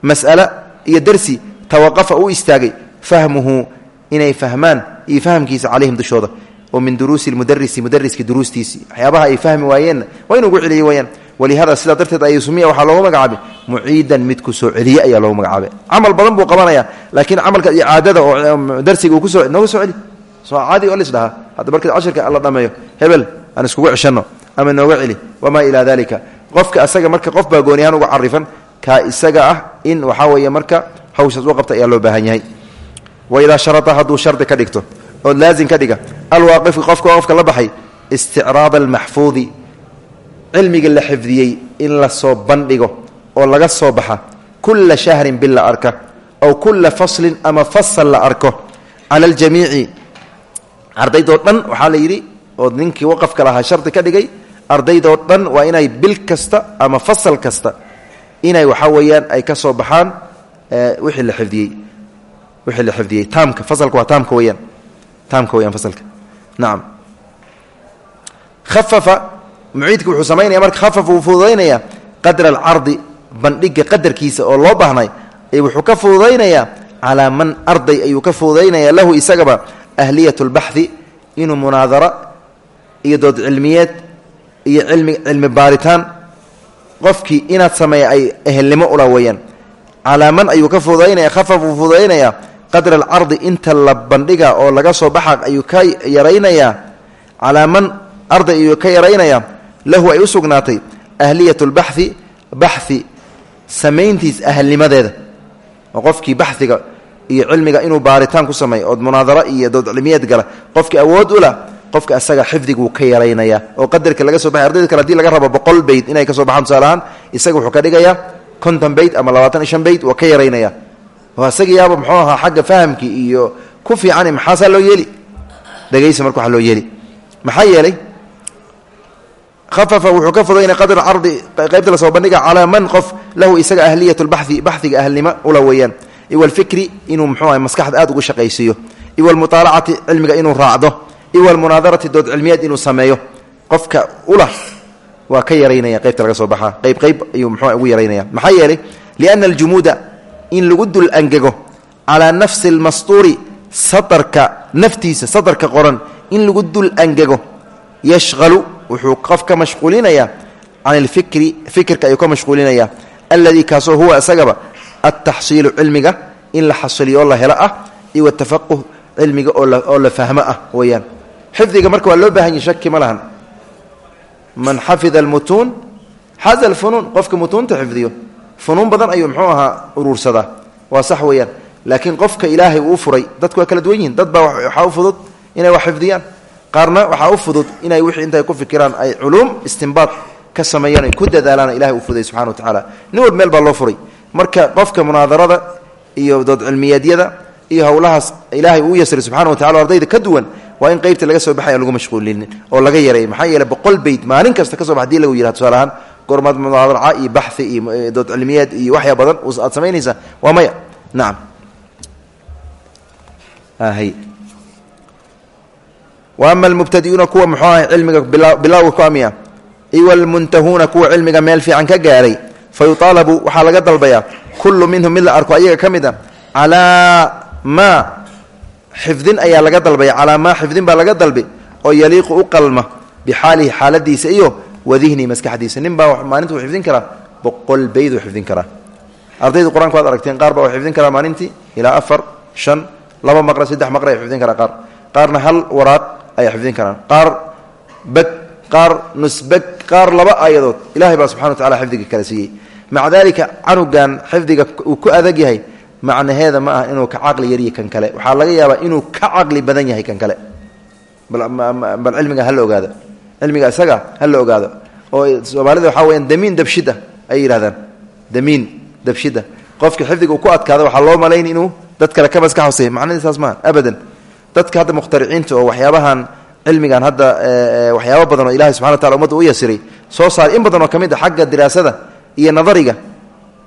mas'ale iyo darsi tawaqafa u istaagay fahmuhu inay fahmaan iyo fahamkiisa calayhim dushooda. Oo min duruusi mudarisi mudariski duruustiisi. Waxyaabaha ay fahmi waayeenna waa inuu gu celiye weyaan walihada sidaa darteed ay sumiya waxaa loogu magacaabay muciidan mid ku soo celiye ayaa loogu magacaabay. Camal badan buu qabanaya laakiin camalka icaadada oo darsiga uu ku soo nooga soo celi soo caadi oo lisdhahaa hadda marka cashirka la dhameeyo hebel aan iskugu ceshanno ama nooga celi. Wamaa ilaa dalika qofka asaga marka qof baa gooniyahaan uga carifan kaa isaga ah in waxaa weeye marka hawshaas u qabta ayaa loo baahan yahay. Waidaa sharata hadduu shardi ka dhigto oo laazim ka dhiga alwaaqifu qofka cilmiga la xifdiyey in la soo bandhigo oo laga soo baxa kulla shahrin bil la arka aw kulla faslin ama fasal la arko cala aljamiici ardaydoo dhan waxaa la yidhi oo ninkii waqafka lahaa shardi ka dhigay ardaydoo dhan waa inay bil kasta ama fasal kasta inay waxaa weeyaan ay ka soo baxaan wixii la xifdiyey wixii la xifdiyey taamka fasalka waa taamka weyaan taamka weyaan fasalka. Nacam khafafa muciidka wuxuu samaynaya marka khafafa wuu fududaynaya qadra alcardi bandhiga qadarkiisa oo loo baahnay wuxuu ka fududaynayaa calaa man arday ayuu ka fududaynaya lahu isagaba ahliyat lbaxdi inuu munaadara iyo dood cilmiyeed iyo cilmi cilmi baaritaan. Qofkii inaad sameeya ay ehelnimo ula weyaan calaa man ayuu ka fududaynaya khafaf wuu fududaynaya qadra alcardi inta la bandhiga oo laga soo baxa ayuu ka yaraynayaa. Calaa man arday ayuu ka yaraynayaa lahu ay u sugnaatay ahliyat lbaxi baxi samayntiis ahalnimadeeda qofkii baxiga iyo cilmiga inuu baaritaan ku sameeyo ood munaadaro iyo dood cilmiyeed gala qofkii awood ula qofka asaga xifdiguu ka yaraynaya oo qadarka laga soo baxay ardayda kale haddii laga rabo boqol bayd inay ka soo baxaan tusaale ahaan isaga wuxuu ka dhigayaa konton bayd ama labaatan iyo shan bayd waa ka yaraynaya. Oo isaga muxuu ahaa xagga fahamkii iyo ku fiicani maxaasaa loo yeeli? Dhegaysa marka waxa loo yeeli. Maxaa yeelay hafafa wuxuu ka fudaynaya qadra cardi qaybta la soo bandhiga calaa man qof lahu isaga ahliyat lbaxi baxiga ahlnimo ula weeyaan. Iwalfikri inuu muxuu aha maskaxda aad ugu shaqaysiiyo. Iwalmutaalacati cilmiga inuu raacdo. Iwalmunaadarati dood cilmiyeed inuu sameeyo. Qofka ula waa ka yaraynaya qaybta laga soo baxaa qayb qayb ayuu muxuu ugu yaraynaya. Maxaa yeelay? Liana aljumuuda in lagu dul angego calaa nafsi almastuuri sadarka naftiisa sadarka qoran in lagu wuxuu qof ka mashquulinayaa can alfikri fikirka ayuu ka mashquulinaya alladii kaasoo huwa isagaba altaxsiilu cilmiga in la xasiliyo oo la helo ah iyo watafaquh cilmiga oo la fahmo ah weyaan xifdiga marka waa loo baahan yahi shaki ma lahan. Man xafida almutuun xaza alfunuun qofka mutuunta xifdiyo funuun badan ayuu muxuu ahaa uruursadaa. Waa sax weeyaan. Laakiin qofka ilaahay uu furay waa kala duwan yihiin dad baa u fudud inay wax xifdiyaan qaarna waxaa u fudud inay wixii intay ku fikiraan ay culuum istimbaad ka sameeyaan ay ku dadaalaan ilahay uu fuday subxana wa tacaala. Nin walba meel baa marka qofka munaadarada iyo dood cilmiyeedyada iyo howlahaas ilaahay uu yasray subxana wa tacala ardayda ka duwan waa in qaybta laga soo baxay lagu mashquulinin oo laga yareey maxaa yeele boqol beyt maalin kasta ka so bax lagu yihah tusaale ahaan munaadaraca iyo baxi iyo dood cilmiyeed iyo waxyaa badan aad samaynaysaa waa maya. Nacam ama almubtadiuuna kuwa muxuu ahay cilmiga bilowga ku amiya iwa almuntahuuna kuwa cilmiga meel fiican ka gaaray fa yuaalabu waxaa laga dalbayaa kullu minhum mid la arko ayaga ka mid a calaa maa xifdin ayaa laga dalbaya calaa maa xifdin baa laga dalbi oo yaliiqu u qalma bixaalihi xaaladiisa iyo wadihnihi maskaxdiisa nin baa maalinta uu xifdin karaa boqol bayd uu xifdin karaa ardayda qur'aanka waad aragteen qaar baa u xifdin karaa maalintii ilaa afar shan laba maqra saddex qaarna hal waraaq ayay xifdin karaan. Qaar beg qaar nusbeg qaar laba aayadood. Ilahay baa subxana wa tacala xifdiga kala siiyey. Maca dalika canugan xifdiga uu ku adag yahay macnaheeda ma ah inuu ka caqli yaryi kan kale. Waxaa laga yaabaa inuu ka caqli badan yahay kan kale. Bal cilmiga hala ogaado. Cilmiga isaga hala ogaado. Oo soomaalida waxaa weyaan damiin dabshida ay yidhahdaan damiin dabshida qofka xifdiga uu ku adkaado waxaa loo malayn inuu dad kale ka maskax hoseeya macnaheed saas maaha abadan dadka hadda mukhtariciinta oo waxyaabahan cilmigan hadda waxyaaba badan oo ilahay subxana wa tacala ummadda u yasiray soo saaray in badan oo ka mid a xagga diraasada iyo nadariga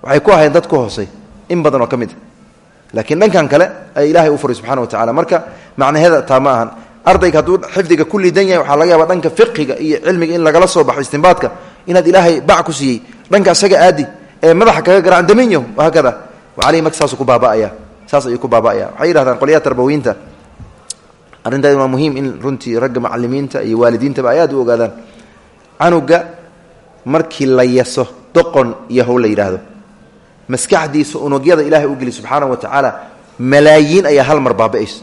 waxay ku ahayn dad ku hoosay in badan oo ka mid a laakiin dhankan kale ay ilaahay u furay subxana wa tacala marka macnaheeda taa ma ahan. Ardayga hadduu xifdiga ku liidan yahay waxaa laga yaaba dhanka fiqiga iyo cilmiga in lagala soo baxo istinbaadka inaad ilaahay bac ku siiyey. Dhanka isaga aadi ee madaxa kaga garaan daminyo haakada aleyhi marka saasuu ku baaba'aya saas ayuu ku baaba'aya waxay yidhahdaan qolyaha tarbawiinta arrintaas waa muhiim in runtii ragga macalimiinta iyo waalidiintaba ay aad u ogaadaan. Canuga markii la yaso doqon iyo how la yidhaahdo. Maskaxdiisa unugyada ilahay u geli subxaana wa tacaala malaayiin ayaa hal mar baaba'ayso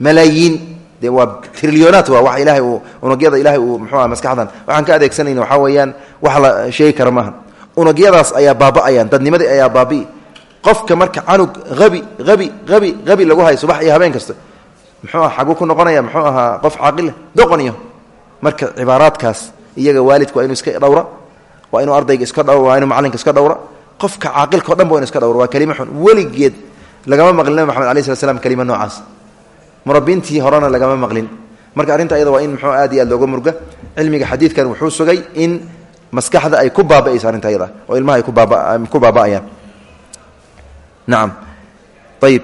malaayiin de waa trilyonaat waa wa ilahay uu unugyada ilahay uu muxuuah maskaxdan. Waxaan ka adeegsanayna waxaa weeyaan wax la sheegi kara maaha unugyadaas ayaa baaba'ayaan dadnimadii ayaa baabi'i. Qofka marka canug habi habi habi habi lagu hayo subax iyo habeen kasta muxuu ah xaguu ku noqonaya muxuu ahaa qof caaqileh doqoniyo marka cibaaraadkaas iyaga waalidku waa inuu iska dhowra waa inuu ardayga iska dhowra waa inuu macalinka iska dhowra qofka caaqilka o dhan ba inu iska dhowra waa kelima xun. Weligeed lagama maqlin nabi maxamed alai slat slam kelima noocaas. Murabbiintii horena lagama maqlin. Marka arrinta ayada waa in muxuu aad iyo aad looga murga. Cilmiga xadiidkan wuxuu sugay in maskaxda ay ku baaba'ayso arrinta ayada oo ilmaha ay ku baaba'ayaan. Nacam ayib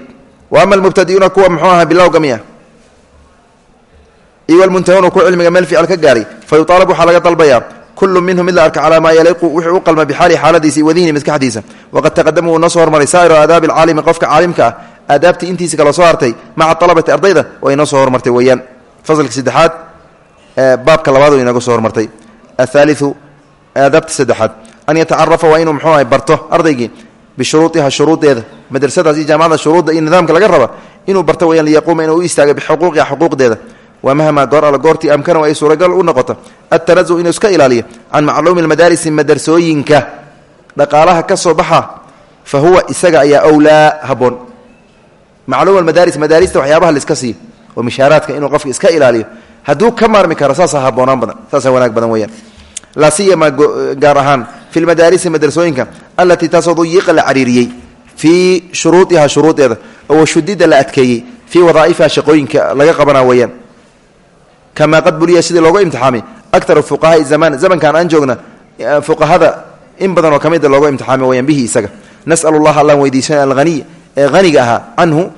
ama almubtadiuuna kuwa muxuu ahaa bilowga miya? Iyo almuntahuuna kuwa cilmiga meel fiical ka gaaray fa yuaalab waxaa laga dalbayaa kullu minhum mid la arka calaa maa yaliiqu wuxuu u qalma bixaali xaaladiisa wadihni maskaxdiisa. Waqad taqadama wuu noo soo hormaray saa'iru aadaabi alcaalimi qofka caalimka ah aadaabtii intiisa kala soo hartay maca alabati ardayda way inoo soo hormartay weeyaan. Faslka saddexaad baabka labaad way bishuruuiha shuruudeeda madrasadaas iyo jaamacada shuruudda iyo nidaamka laga raba inuu barto weyaan liyaquuma inuu u istaaga bixuquuqiha xuquuqdeeda wa mahmaa goor alla goortii amkana ay suuragal u noqoto atanazu inuu iska ilaaliyo can macluumi lmadaarisi madarsooyinka dhaqaalaha ka soo baxa fa huwa isaga ayaa wlaa haboon macluum madaaris madaarista waxyaabaha laiska siiyo oo mishaaraadka inuu qofka iska ilaaliyo hadduu ka maarmi karo saasa haboonaan badan saasa wanaag badan weyaan laa siyama gaar ahaan fi lmadaarisi madrasooyinka allatii taasoo duyiqa la cariiriyey fii shuruudiha shuruudeeda oo shudida la adkeeyey fii wadaa'ifiha shaqooyinka laga qabana weyaan kamaa qad buliya sidii loogu imtixaamay aktaru fuqahaai zamaan zamankan aan joogna fuqahada in badan oo ka mida loogu imtixaamay weyaan bihi isaga. Nas'al llaha allaan weydiisana alhaniy ee haniga ahaa canhu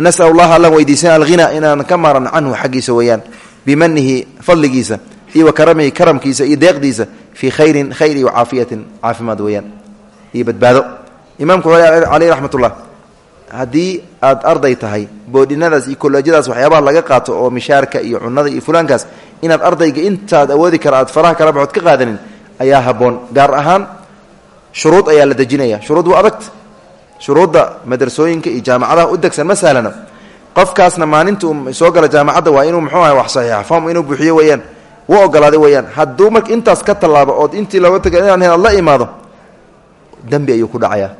nas'al llaha allaan weydiisana alghina inaan ka maaran canhu xaggiisa weeyaan bimanihi fadligiisa iyo wa karamihi karamkiisa iyo deeqdiisa fii khayrin khayr iyo caafiyatin caafimaad weeyaan iyo badbaado. Imaamku caleyh raxmatullah haddii aad arday tahay boodhinadaas iyo kolleejyadaas waxyaabaha laga qaato oo mishaarka iyo cunada iyo fulaankaas inaad ardayga intaad awoodi kara aad faraha kala baxood ka qaadanin ayaa habboon. Gaar ahaan shuruud ayaa la dejinaya. Shuruud waa adagta shuruudda madrasooyinka iyo jaamacadaha u degsan ma sahlana qofkaasna maalinta uu soo wuu ogolaaday weeyaan. Hadduu marka intaas ka tallaabo ood intii looga taga inaan hen ad la imaado dembi ayuu ku dhacayaa.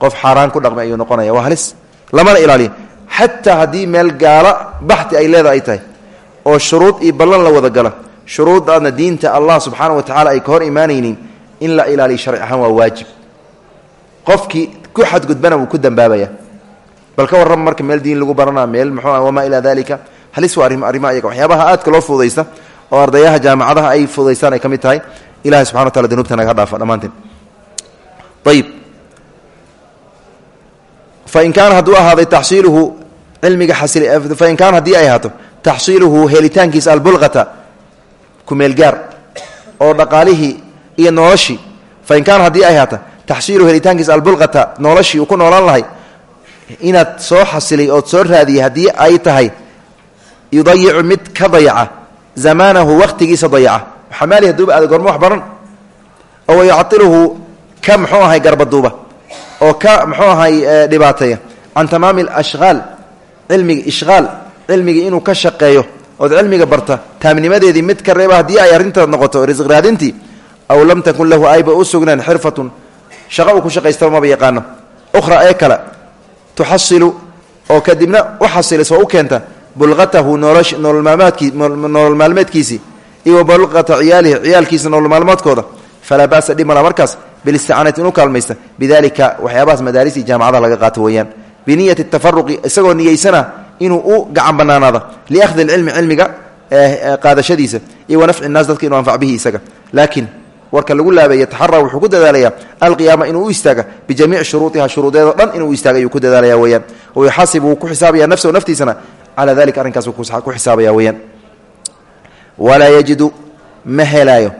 Qof xaaraan ku dhaqmay ayuu noqonaya. Waa halis. Lamana ilaaliyo. Xataa haddii meel gaala baxti ay leeda ay tahay oo shuruud iyo ballan la wada gala shuruudaadna diinta allah subxaana wa tacala ay ka hor imaanaynin in la ilaaliyo sharci ahaan waa waajib. Qofkii ku xadgudbana wuu ku dambaabaya. Bal ka warrama marka meel diin lagu baranaa meel muxuu wamaa ilaa dalika halis waa arrim arrimaha iyaga waxyaabaha aadka loo fududaysta oo ardayaha jaamacadaha ay fududaystaan ay ka mid tahay ilahay subxana wa tacala dunuubta naga dhaafa dhammaanteen ayib fain kaana hadduu ahaaday taxsiiluhu cilmiga fain kaana haddii ay ahaato taxsiiluhu helitaankiisa albulqata kumeelgaar oo dhaqaalihii iyo noloshii fain kaana haddii ay ahaata taxsiiluhu helitaankiisa albulqata noloshii uu ku noolaan lahay inaad soo xasilay ood soo raadiyay haddii ay tahay yudayicu mid ka dayaca zamaanahu wakhtigiisa dayaca xamaali haduuba aada gormo wax baran oo wayucailuhu ka muxuu ahay garbaduuba oo ka muxuu ahay dhibaateeya can tamaami alashhaal cilmiga ishhaal cilmigii inuu ka shaqeeyo ood cilmiga barta taamnimadeedii mid ka reeba haddii ay arrintaad noqoto risq raadintii aw lam takun lahu ayba u sugnaan xirfatun shaqo uu ku shaqaystaba maba yaqaano ukhra ee kale tuxasilu oo kadibna u xasilisoo u keenta bulqatahu nolol maalmeedkiisii iyo bulqata ciyaalihi ciyaalkiisa nolol maalmoodkooda falaa ba'sa dhib mala markaas bilisticaanati inu kaalmaysta bidalika waxyaabahaas madaaris iyo jaamacadaha laga qaato weeyaan. Biniyati tafaruqi isagoo niyeysana inuu u gacan banaanaado liahdi cilmi cilmiga qaadashadiisa iyo wanafci naas dadka inuu anfac bihi isaga. Laakiin warka lagu laabaya taxara wuxuu ku dadaalayaa alqiyaama inuu u istaaga bijamiici shuruuiha shuruudeedo dhan inuu istaaga ayuu ku dadaalaya weyaan wayuxaasib wuu ku xisaabaya nafsahu naftiisana calaa dalika arrinkaas ku xisaabaya weyaan walaa yajidu ma helaayo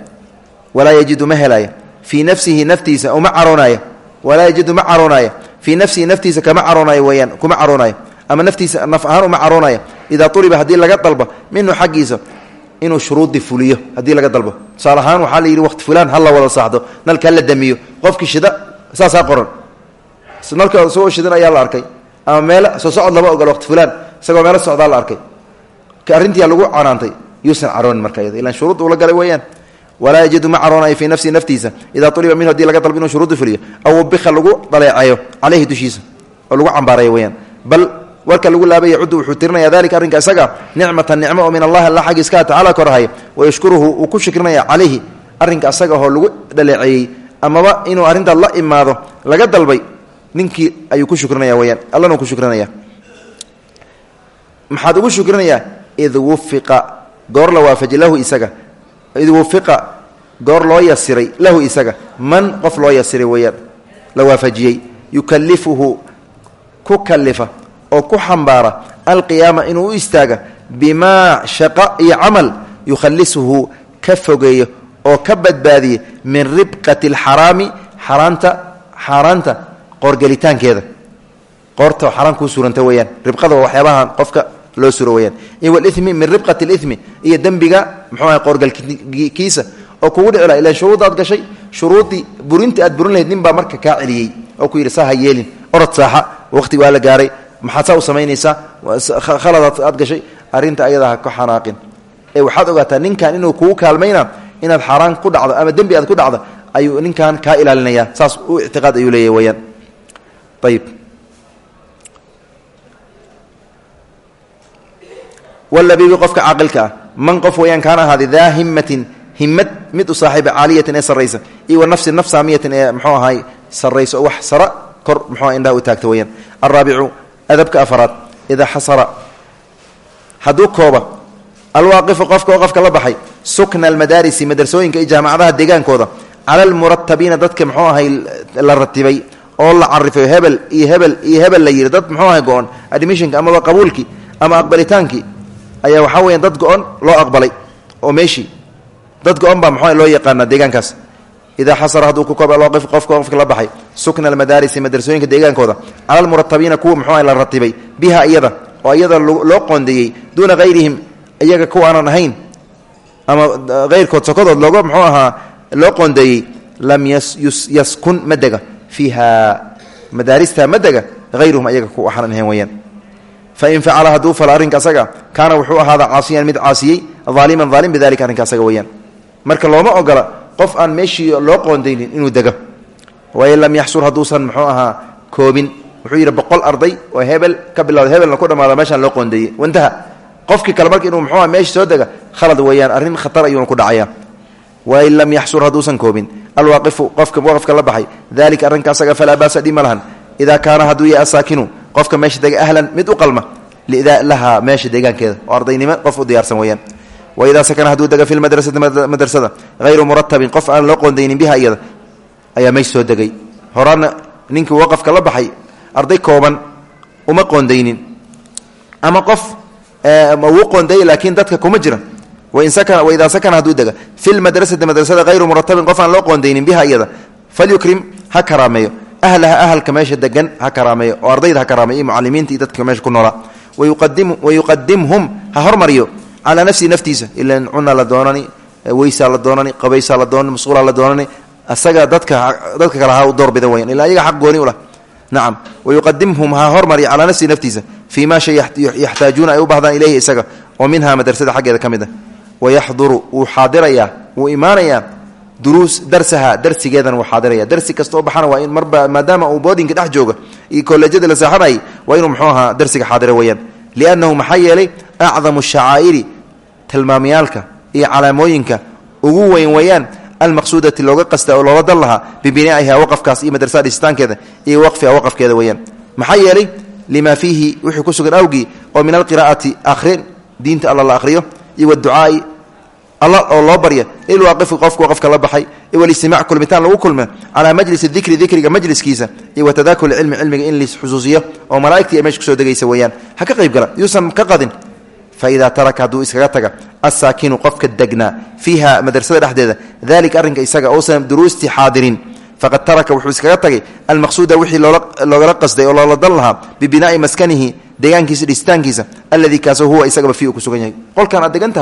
walaa yajidu ma helaayo fii nafsihi naftiisa uma caroonaya walaa yajidu ma caroonaya fii nafsihi naftiisa kama caroonayo weyaan kuma caroonayo ama naftiisa naf ahaan uma caroonaya idaa uliba haddii laga dalbo minhu xaggiisa inuu shuruudii fuliyo haddii laga dalbo tusaale ahaan waxaa la yidhi waqti fulaan ha la wada saaxdo nalka hala damiyo qofkii shida saasaa qoran nalka isagoo shidan ayaa la arkay ama meel soo lama ogolo waqti fulaan isagoo meelo socdaa la arkay. Arrintiia lagu canaantay yuusan caroonin marka ilan shuruud uu la galay weeyaan. Walaa yajidu ma caroonayo fii nafsihi naftiisa. Idaa uliba minhu haddii laga dalbo inuu shuruudii fuliyo aw ubika lagu dhaleeceeyo caleyhi dushiisa oo lagu cambaarayo weyaan bal warka lagu laabaya cuddu wuxuu tirinaya dalika arrinka isaga nicmatan nicmo oo min allahi alla xaggiiska tacaala korahaya wayashkuruhu uu ku shukrinaya calayhi arrinka asaga oo lagu dhaleeceeyey amaba inuu arrintaad la imaado laga dalbay ninkii ayuu ku shukrinaya weyaan allana ku shukrinaya maxaad ugu shukrinayaa id wufiqa goor la waafaji lahu isaga. Id wufiqa goor loo yasiray lahu isaga. Man qof loo yasiray weyaan la waafajiyey. Yukalifuhu ku kalifa oo ku xambaara alqiyaama inuu u istaaga bimaa shaqo iyo camal yukhalisuhu ka fogeeyo oo ka badbaadiye min ribqati alxaraami xaaraanta xaaraanta qoorgelitaankeeda. Qoorta xaraan kuu suranta weyaan ribqada waa waxyaabaha qofka loo suro weyaan iyo walimi min ribqati limi iyo dembiga muxuu aha qoorgalkiisa oo kugu dhici laha ilan gashay. Shuruuddii burinta aad burin lahayd nin baa marka kaa celiyey oo ku yidhi yeelin orod saaxa waqti waa la gaaray. Maxaad saa u samaynaysaa? Khaladaad aad gashay. Arrinta ayada ha ka xanaaqin. Ee waxaad ogaataa ninkan inuu kugu kaalmayna inaad xaaraan ku dhacdo ama dembi aad ku dhacdo ayuu ninkan kaa ilaalinaya. Saas u ictiqaad ayuu leeyahy weyaan ayib wlabibi qofka caaqilka ah man qof weyaan kaana ahaaday daa himatin himad mid u saaxiiba caaliyatin ee sarraysa iyo wa nafsin naf saamiyatin ee mxuu ahay sarraysa oo wax sara kor mxuu indhaha u taagta weyaan alraabicu adabka afaraad idaa xasara hadduu kooba alwaaqifu qofka oo qofka la baxay sukna almadaarisi madrasooyinka iyo jaamacadaha deegaankooda cala almuratabiina dadka mxuu ahay la ratibay oo la carifay hebel iyo hebel iyo hebel la yidhi dad ayaa waxaa weya dad go-on loo aqbalay oo meeshii dad go-on baa mxuu loo yaqaana deegaankaas. Idaa xasara hadduu ku alwaaqif qofka qofka la baxay sukna almadaarisi madrasooyinka deegaankooda cala almuratabiina kuwa muxuu la ratibay biha iyada oo iyada loo qoondeeyey duuna hayrihim iyaga kuwa aanan ahayn ama hayrkood sokodood looga muxuu ahaa loo qoondeeyey lam yaskun madega fiiha madaarista madega hayruhum iyaga kuwa waxaanan ahayn weyaan fain facala hadduu falo arrinka asaga kaana wuxuu ahaada caasiyan mid caasiyey aaliman aalim bidalika arrinka asaga weyaan marka looma ogola qof aan meeshii loo qoondaynin inuu dego wain lam yaxsur hadduusan muxuu ahaa koobin wuxuu yidhi boqol arday oo hebel ka bilawda hebelna ku dhamaada meeshaan loo qoondeeyey wantaha qofkii kale marka inuu muxuuaha meesha soo dega khalad weeyaan arrin khatar ayuuna ku dhacaya wain lam yaxsur hadduusan koobin alwaaqifu qofka waqafka la baxay dalika arrinka asaga falaa baasa dhima lahan idaa kaana hadduu yahay qofka meesha dega ahlan mid u qalma lahaa meesha deegaankeeda. Oo ardaynimo qof u diyaarsan weeyaan. Waidaa sakana hadduu dega fi lmadrasati madrasada hayru muratabin qof aan loo qoondaynin biha iyada ayaa meesha soo degay. Horaana ninkii waqafka la baxay arday kooban uma qoondaynin. Ama qof wuu qoondeeyey laakiin dadka kuma jira. Waidaa sakana hadduu dega fi lmadrasati madrasada hayru muratabin qof aan loo qoondaynin biha iyada falyukrim ha karaameeyo ahlaha ahalka meesha degan ha karaameeyo oo ardayda ha karaameyo iyo mucalimiinta iyo dadka meesha ku noolaa wayuqadimhum ha hormariyo calaa nafsihi naftiisa ilan cunaa la doonani weysaa la doonani qabaysaa la doonani masquulaa la doonani asaga dadka dadka kale ha u doorbida weyan ilaa ayaga xaq gooni u nacam wayuqadimhum ha hormariyo calaa nafsihi naftiisa fii ma shay yaxtaajuuna ay u baahdaan ileyhi isaga oo minha madrasada xaggeeda ka mid a wayaxduru wuu xaadirayaa wuu imaanayaa duruus darsaha darsigeedana wuu xaadiraya darsi kasta oo baxana waa in marba maadaama uu boodinka dhex jooga iyo kolleejyada la saaxanayay waa inuu muxuu ahaa darsiga xaadira weeyaan. Liannahu maxaa yeelay acdamu shacaa'iri tilmaamyaalka iyo calaamooyinka ugu weyn weeyaan almaqsuudati looga qasta oo loola dan lahaa bibinaa'iha waqafkaas iyo madrasada dhisitaankeeda iyo waqfiha waqafkeeda weeyaan. Maxaa yeelay lima fiihi wixii ku sugan awgii oo min alqiraa'ati akhrin diinta alla la akhriyo iyo alla oo loo barya ilwaaqifi qofku qofka la baxay walistimac kulmitaan lagu kulme calaa majlisi dikri dikriga majliskiisa iyo watadaakul cilmi cilmiga in lis xusuusiyo oo malaaigtii ay meesha ku soo degaysa weeyaan. Ha ka qayb gala yuusan ka qadin. Faidaa taraka hadduu iskaga taga assaakinu qofka degnaa fiiha madrasada dhexdeeda dalika arrinka isaga uusan duruustii xaadirin. Faqad taraka wuxuu iskaga tagay almaqsuuda wixii loogala qasday oo loola dan lahaa bibinaai maskanihi deegaankiisa dhisitaankiisa alladii kaasoo huwa isagaba fi uu ku sugan yahay. Qolkan aad degan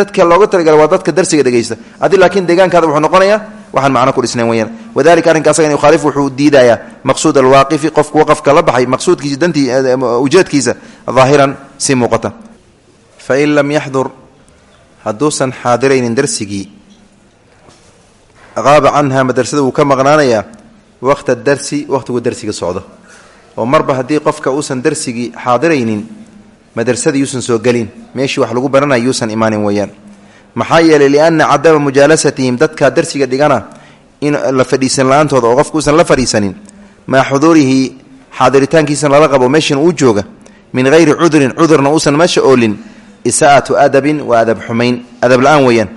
dadka looga talagala waa dadka darsiga dhegaysta adi laakiin deegaankaada wuxuu noqonayaa waxaan macno ku dhisnayn weyaan wadalika arrinka asaga yukhaalif wuxuu diidayaa maqsuud alwaaqifi qofku waqafka la baxay maqsuudkiisa dantii ujeedkiisa daahiran si muuqata. Fain lam yaxdur hadduusan xaadiraynin darsigii qaaba canha madrasada wuu ka maqnaanayaa waqta darsi waqtigu darsiga socdo. Oo marba haddii qofka uusan darsigii xaadiraynin madrasadii yuusan soo gelin meeshii wax lagu baranaya yuusan imaanin weeyaan. Maxaa yeelay lianna cadama mujaalasatihim dadka darsiga dhigana in la fadhiisan la'aantooda oo qofka uusan la fadhiisanin. Maa xuduurihi xaadiritaankiisan lala qabo meeshan uu jooga min hayri cudurin cudurna uusan meesha oolin isaa'atu adabin waa adab xumayn adab la'aan weeyaan.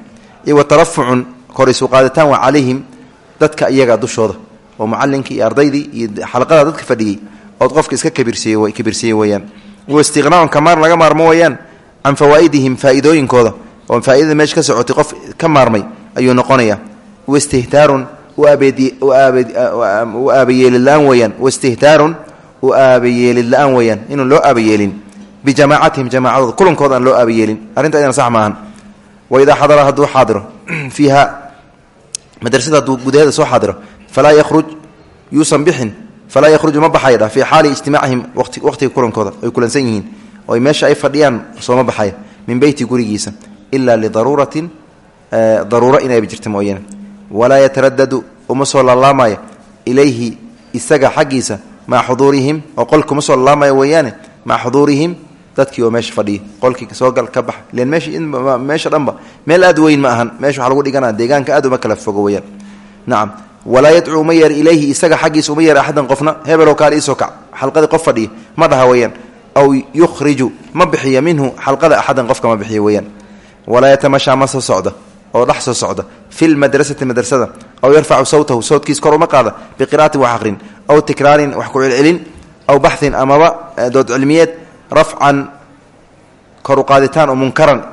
Iyo wa tarafucun kor isu qaaditaan waa calayhim dadka iyaga dushooda oo mucalinkii iyo ardaydii iyo xalaqada dadka fadhiyey ood qofka iska kabirsiiye kabirsiiye weeyaan waistiqnaacun kamaar laga maarmo weeyaan can fawaaidihim faa'iidooyinkooda. Oo faaidada meesha ka socotay qof ka maarmay ayuu noqonaya wastihtaarun u aabayeelid la'aan weyaan wastihtaarun u aabayeelid la'aan weeyaan inuu loo aabayeelin bijamaacatihim jamaacadooda kulankooda aan loo aabayeelin arrinta idana sax maahan. Waidaa xadara hadduu xaadiro fiiha madrasada hadduu gudaheeda soo xaadiro falaa yakhruj yuusan bixin falaa yakhruju ma baxaya dha fii xaali ijtimaacihim waqtiga kulankooda ay kulansan yihiin oo meesha ay fadhiyaan sooma baxaya min beyti gurigiisa ilaa lidaruuratin daruuro inayba jirta mooyaane walaa yataradadu uma soo laalaamaya ilayhi isaga xaggiisa maca xuduurihim oo qolkuma soo laalaamaya weeyaane maca xuduurihim dadkii oo meesha fadhiya qolkii soo gal ka bax len meesha dhanba meel aad weyn ma ahan meesha waxa lagu dhigana deegaanka aad uma kala fogo weyaan nacam walaa yadcuu uma yeer ilayhi isaga xaggiisa uma yeer axadan qofna hebeloo kaale iisoo kac. Xalqadii qof fadhiya ma dhaha weeyaan. Aw yukhriju ma bixiya minhu xalqada axadan qofka ma bixiya weeyaan. Walaa yatamashaa ma soo socda oo dhex soo socda. Fi lmadrasati madrasada aw yarfacu sawtahu sawtkiis kor uma qaada. Biqira'atin wax aqrin aw tikraarin wax ku celcelin aw baxin amaba dood cilmiyeed rafcan koru qaaditaan oo munkaran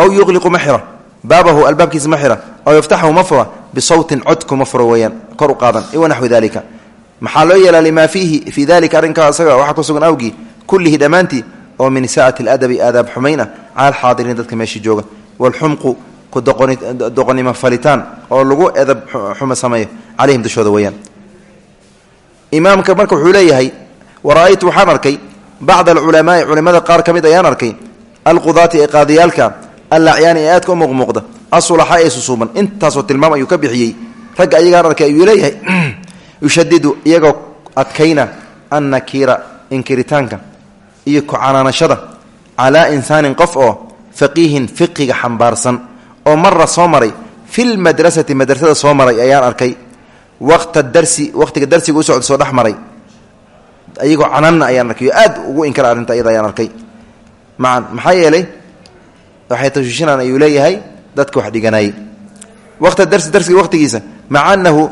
aw yuqliqu ma xira baabahu albaabkiisa ma xira aw yaftaxahu ma fura bisawtin codku ma furo weeyaan kor u qaadan iwa naxwi dalika maxaa loo yeelaa limaa fiihi fii dalika arrinkaa isaga waxaa ku sugan awgii kullihi dhammaantii oo min saa'ati aladabi aadaab xumayn ah cala alxaadiriin dadka meeshii jooga waalxumqu ku doqonimo falitaan oo lagu edab xumo sameeyo calayhim dushooda weeyaan imaamka marka wuxuu leeyahay wara-aytu waxaan culimada qaar ka ayaan arkay alqudaati allacyaani ee aadka u muuqmuuqda asulaxa ee susuuban intaasoo tilmaam ayuu ka bixiyey. Ragga ayagaan arkay ayuu leeyahay. Yushadidu iyagoo adkayna annakiira inkiritaanka iyo ku-canaanashada calaa insaanin qof oo faqiihin fiqiga xambaarsan. Oo mara soo maray filmadrasati madrasada soo maray ayaan arkay. Waqta darsi waqtiga darsiga u socda soo dhex maray. Ayagoo cananna ayaan arkay. Oo aad ugu inkara arrinta arkay. Maan maxaa yeelay waxay tashiishinaan ayuu leeyahay dadka wax dhiganayay waqta darsi darsiga waqtigiisa maca annahu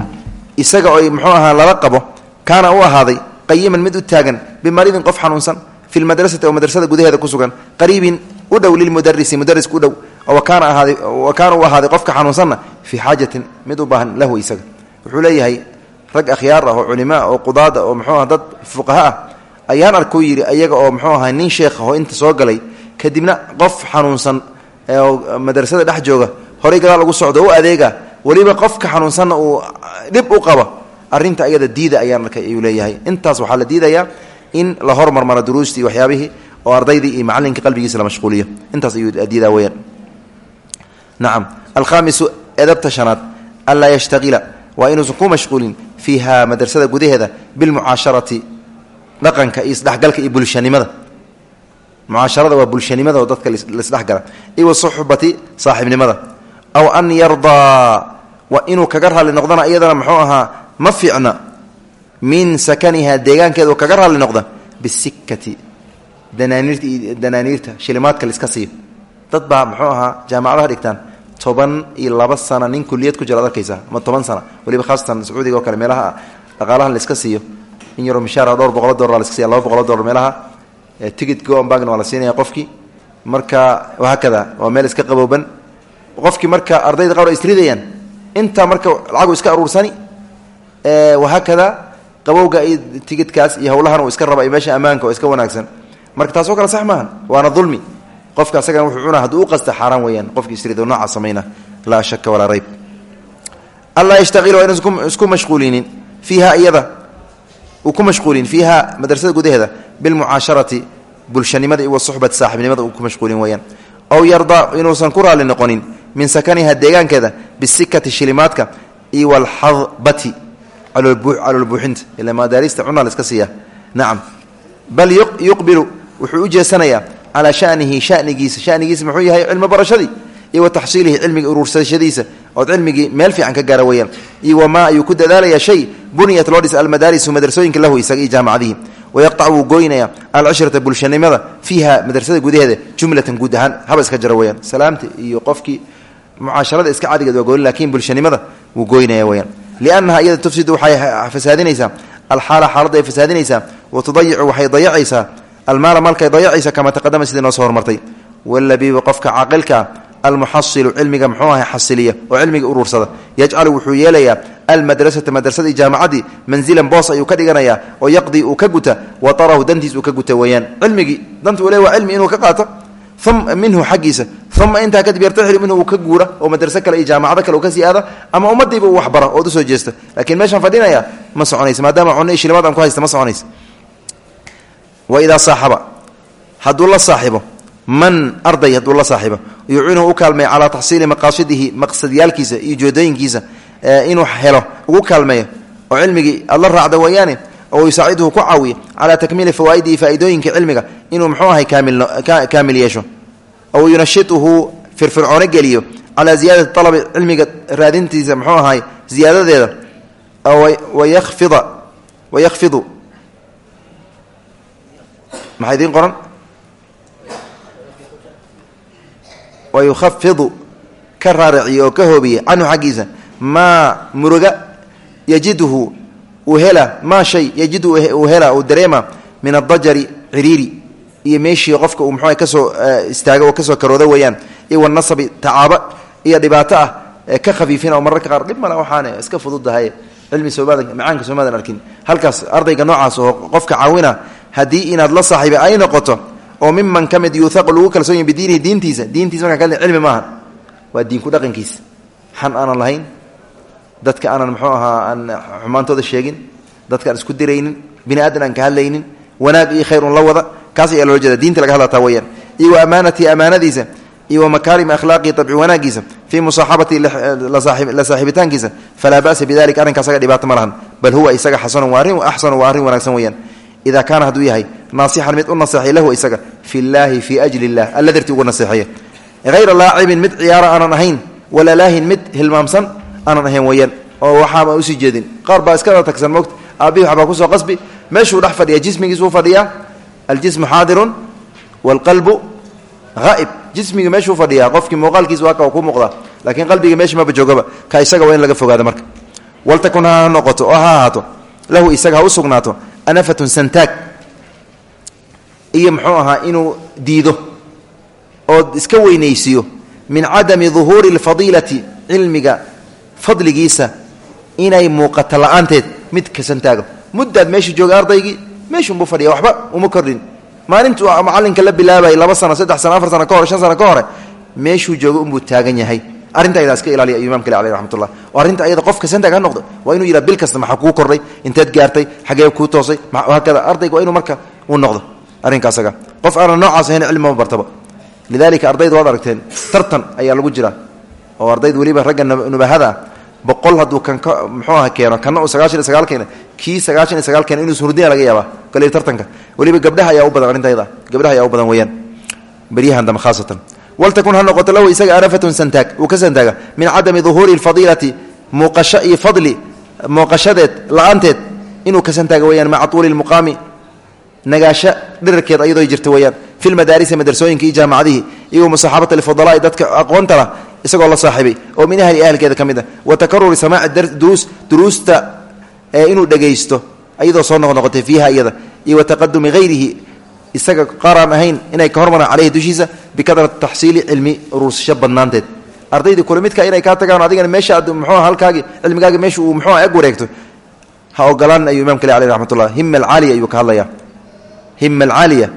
isaga oo muxuu ahaa lala qabo kaana u ahaaday qayiman mid u taagan bimaridin qof xanuunsan fi lmadrasati oo madrasada gudaheeda ku sugan qariibin u dhow lilmudarisi mudariska u dhow wa kaana ahaaday wa kaana u ahaaday qofka xanuunsanna fii xaajatin mid u baahan lahu isaga. Wuxuu leeyahay rag akhyaar ah oo culimaa oo qudaada oo muxuu aha dad fuqaha ah ayaan arkuu yidhi ayaga oo muxuu ahaa nin sheekh oo inta soo galay kadibna qof xanuunsan madrasada dhex jooga horay gadaal ugu socdo u adeega weliba qofka xanuunsanna uu dhib u qaba arrinta ayada diida ayaan arkay ayuu leeyahay. Intaas waxaa la diidayaa in la hormarmaro duruustii waxyaabihii oo ardaydii iyo macallinka qalbigiisa la mashquuliyo. Intaas ayuu diidaa weyaan nacam alkhaamisu edabta shanaad anlaa yashtaqila waa inuusan ku mashquulin fiiha madrasada gudaheeda bilmucaasharati dhaqanka iyo isdhexgalka iyo bulshanimada mucaasharada waa bulshanimada oo dadka laisdhexgala iyo wasuxbati saaxiibnimada. Aw an yardaa wa inuu kaga raalli noqdana iyadana muxuu ahaa ma fiicna min sakaniha deegaankeeda kaga raalli noqda bisikati danaaniirta shilimaadka laiska siiyo. Dad baa muxuu ahaa jaamacadaha dhigtaan toban iyo laba sana nin kuliyad ku jira ad arkaysaa ama toban sana. Waliba khaasatan sacuudiga oo kale meelaha dhaqaalaha laiska siiyo. In tigit goon bagna waa la siinaya qofkii. Marka wahaakada waa meel iska qabooban. Qofkii marka ardayda qaar ay isridayaan intaa marka lacagu iska aruursani wahaakada qabowga iyo tigidkaas iyo hawlahan iska raba iyo meesha iska wanaagsan. Marka taasoo kale sax maahan waana dulmi. Qofka asagana wuxuu cunaa hadduu qasta xaaraan weeyaan. Qofki isrido nooca samayna. Laa shaka walaa rayb. Allaa yashtail waa inu isku mashquulinin. Fiiha iyada uu ku mashquulin fiiha madrasada gudaheeda bilmucaasharati bulshanimada iyo wasuxbati saaxibnimada uu ku mashquulin weeyaan. Ow yarda inuusan ku raalli noqonin min sakaniha deegaankeeda bisikati shilimaadka iyo walxadbati caloolbuuxinta ila madaarista cunaa la siiya. Nacam bal yuqbilu wuxuu u jeesanayaa calaa shanihi shanigiisa. Shanigiisa muxuu yahay cilmi barashadii iyo wa taxsiilihi cilmiga uruursashadiisa ood meel fiican ka gaara weyaan iyo wamaa ayuu ku dadaalaya shay buniyat loo dhis almadaarisu madrasooyinka lahu isaga iyo jaamacadihi wayaqtac wuu goynaya alcishrata bulshanimada fiiha madrasada gudaheeda jumlatan guud haba iska jara weyaan salaamta iyo qofkii mucaasharada iska cadigeed waa goyn laakiin bulshanimada wuu goynaya weyaan liannaha iyada tufsidu waxay fasaadinaysaa alxaala xaaladda ay fasaadinaysaa wa tudayicu waxay dayacaysaa almaala maalkay dayacaysa kama taqadama sidii noo soo hormartay. Walabiibu qofka caaqilkaa almuxasilu cilmiga muxuu ahay xasiliya oo cilmiga uruursada yajcalu wuxuu yeelayaa almadrasata madrasadii jaamacaddii manzilan boos ayuu ka dhiganayaa oo yaqdii uu ka guta watarahu dantiis uu ka guta weeyaan. Cilmigii danta uu le waa cilmi inuu ka qaato minhu xaggiisa uma intaa kadib yartaxilu minhu uu ka guura oo madraso kale iyo jaamacado kale uu ka sii aada ama ummadiiba uu waxbara ood u soo jeesta. Lakiin man arday hadduu la saaxibo yuciinuhu u kaalmeeyo calaa taxsiili maqaasidihi maqsadyaalkiisa iyo joodooyinkiisa inuu helo ugu kaalmeeyo oo cilmigii aad la raacda weeyaane oo yusaaciduhu ku caawiyo calaa takmiili fawaa'idihi faa'iidooyinka cilmiga inuu muxuu ahay kaamil yeesho. Ow yunashituhu firfircoono geliyo calaa ziyaadati alabi cilmiga raadintiisa muxuu ahay ziyaadadeeda wayakfidu maxaa wayukhafidu ka raaraciyo oo ka hoobiya canhu xaggiisa maa muruga yajiduhu uu hela maa shay yajidu uu hela uu dareema min adajari ciriiri iyo meeshii qofka uu muxuu ka soo istaaga oo ka soo karooda weeyaan iyo wanasabi tacaaba iyo dhibaato ah ka khafiifina oo mararka qaar dhib male waxaana iska fududahay cilmi soomaadan macaanka soomaadan arkin halkaas ardayga noocaas oo qofka caawina haddii inaad la saaxiiba ay noqoto oo miman ka mid yuuaqu lagu kalsoon yahy bidiinihi diintiisa diintiisa markaa ka cilmi maaha. Waa diinku dhaqankiisa xan aanan lahayn dadka aanan muxuu ahaa aan xumaantooda sheegin dadka aan isku diraynin bini aadan aan ka hadlaynin wanaag iyo khayr un la wada kaas ayaa loola jeeda diinta laga hadlataa weyaan iyo wa amaanadiisa iyo wa makaarimi akhlaaqii wanaagiisa fii musaaxabati la saaxiibitaankiisa falaa ba'sa bidalika arrinka asaga dhibaato ma lahan bal huwa isaga xasanu waa arrin axsanu waa arrin wanaagsan weyaan ida kaana hadduu yahay naasixan mid u naseexay lahu isaga fi llaahi fii ajli illah alla dartii uga naseexeeya hayra laacibin mid ciyaara aanan ahayn walaa laahin mid hilmaamsan aanan ahayn weyaan oo waxaaba u sii jeedin. Qaar baa iskada tagsan mogta aabbihi waxbaa ku soo qasbi meeshuu dhex fadhiya jismigiisuu fadhiyaa aljismu xaadirun waalqalbu haa'ib jismiga meeshuu fadhiyaa qofkii muuqaalkiisa waa ka ku muuqdaa laakiin qalbiga meesha maba joogaba ka isaga waa in laga fogaado marka. Waltakun ha noqoto oo ha iyo muxuu ahaa inuu diido oo iska weynaysiiyo min cadami duhuuri alfadiilati cilmiga fadligiisa inay muuqato la'aanteed mid ka santaago muddaad meesha jooga ardaygii meeshunbuu fadhiya waxba uma kordhin maalintuu macallinka la bilaabay laba sano saddex sano afar sano ka hore shan sano ka hore. Meeshuu jooga unbuu taagan yahay. Arrinta ayada iska ilaaliya ayuu imamka aleh raxmatullah. Oo arrinta ayada qof kasantaag ha noqdo. Waa inuu yidhaha bil kasta maxaa kuu kordhay? Inteed gaartay xagee kuu toosay? Hakada ardayga waa inuu marka uu noqdo arrinka asaga qof aanan noocaas ahayn cilmi ma bartaba. Lidalika ardayda waad aragteen tartan ayaa lagu jira. Oo ardayda weliba ragga nubahada ah boqol hadduu kan ka muxuu aha keeno kana uu sagaashan sagaal keena kii sagaashan sagaal keena inuu surdiya laga yaabaa kale tartanka. Weliba gabdhaha ayaa u badan arrintayda gabdhaha ayaa u badan weeyaan. Beryahan dambe khaasatan. Waltakun ha noqoto lahu isaga anafatun santaag. Uu ka santaaga min cadami duhuuri alfadiilati muuqasho iyo fadli muuqashadeed la'aanteed inuu kasantaaga weyaan maca tuuli nagaasho dhirarkeed ayadoo jirta weyaan fi lmadaarisi madrasooyinka iyo jaamacadihii iyo musaxaabata lifudalaai dadka aqoonta lah isagoo la saaxiibay. Oo min ahli ahlkeeda ka mid ah. Wa takaruri samaaci duruus duruusta inuu dhegaysto ayadoo soo noqnoqotay fiiha iyada. Iyo wa taqadumi hayrihi isaga qaaraan ahayn inay ka hormaraan caleyhi dushiisa bikadrati taxsiili cilmi urursasho badnaanteed ardaydii kule midka inay kaa tagaan adigana meesha aad mxuua halkaagi cilmigaagi meesha uu muxuua eg wareegto. Ha ogolaan ayuu imamka le aleh raxmat ullah hima ayuu ka hadlayaa hima alcaaliya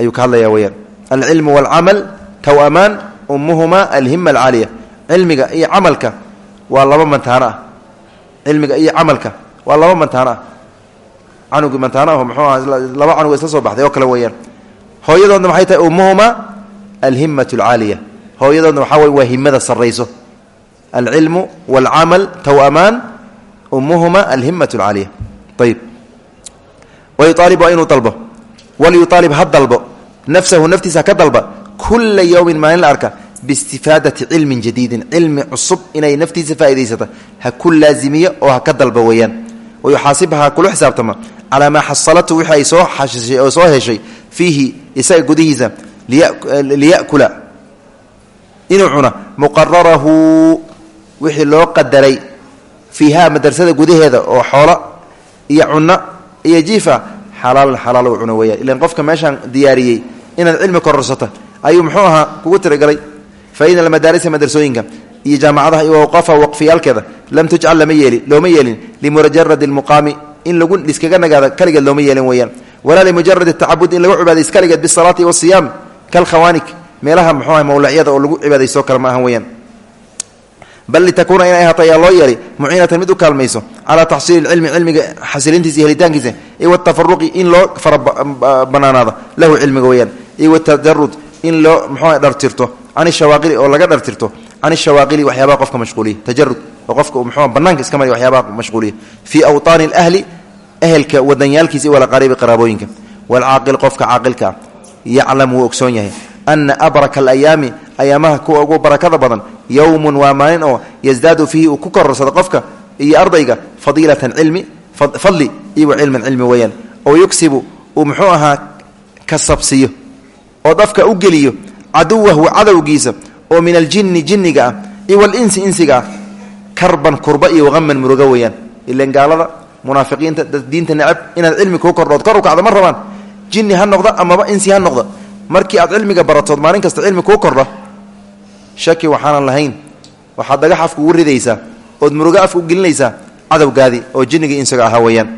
ayuu ka hadlayaa weyaan alcilmu walcamal tawamaan ummuhuma alhima alcaaliya. Cilmiga iyo camalka waa laba mantaano ah. Cilmiga iyo camalka waa laba mantaano ah. Canugi mantaano ah muxuu aha laba canug isla soo baxday oo kale weeyaan. Hooyadoodna maxay tahay ummuhuma alhimat alcaaliya hooyadoodna waxaa wey waa himada sarrayso. Alcilmu walcamal tawamaan ummuhuma alhimat alcaaliya ayib walyuaalib ha dalbo nafsahu naftiisa ka dalba kula yowmin maalin la arka biistifaadati cilmin jadiidin cilmi cusub inay naftiisa faa'idaysata ha ku laazimiyo oo ha ka dalba weeyaan wayuxaasibha ha kula xisaabtama calaa maa xasalatu wixii ay soo xashishay oo soo heshay fiihi isaga gudihiisa liyakula inuu cuna muqararahu wixii loo qadaray fiiha madrasada gudaheeda oo xoolo iyo cunno iyo jiifa xalaalan xalaal u cuno weeyaan ilan qofka meeshaan diyaariyey inaad cilmi kororsato ayuu muxuu ahaa kugu tirigalay. Fa ina almadaarisa madrasooyinka iyo jaamacadaha iyo awqaafa waqfiyaalkeeda lam tujcal lama yeelin looma yeelin limujaradi almuqaami in lagu iskaga nagaado kaligeed looma yeelin weeyaan. Walaa limujaradi atacabud in lagu cibaadaysto kaligeed bisalaati wasiyaam kalkhawaanik. Meelaha muxuu aha mawlacyada oo lagu cibaadaysto kale ma ahan weeyaan bal litakuuna inay ahaato ayaa loo yeelay muciinatan mid u kaalmayso calaa taxsiili cilmi cilmiga xasilintiisa helitaankiisa iyo watafaruqi in loo fara banaanaado lahu cilmiga weyaan iyo watajarud in loo muxuu dhartirto can shawaaqili oo laga dhartirto can shawaaqili waxyaabaha qofka mashquuliya tajarud oo qofka mxuu banaanka iska mariya waxyaabaha mashquuliya fii awtaani alahli ehelka wadanyaalkiisa iyo walaqariibi qaraabooyinka waalcaaqil qofka caaqilka ah yaclam wuu ogsoon ayaamaha kuwa ugu barakada badan yowmun waa maalin oo yasdaadu fiihi uu ku kororsado qofka iyo ardayga fadiilatan cilmi fadli iyo wa cilman cilmi oo yugsibu uu muxuu ahaa kasabsiyo oo dafka u geliyo caduwahu cadowgiisa oo min aljinni jinniga ah iyo walinsi insiga ah karban kurba iyo waqaman muruga weeyaan. Ilan gaalada munaafiqiinta diinta necab inaad cilmi kuu kordhood kor u kacdo jinni ha noqda insi ha markii aad cilmiga baratood maalin kasta cilmi kuu kordho shaki waxaanan lahayn. Waxaad dhagax afka ugu ridaysaa ood murugo afka u gelinaysaa cadowgaadii oo jinnigii insaga ahaa weeyaan.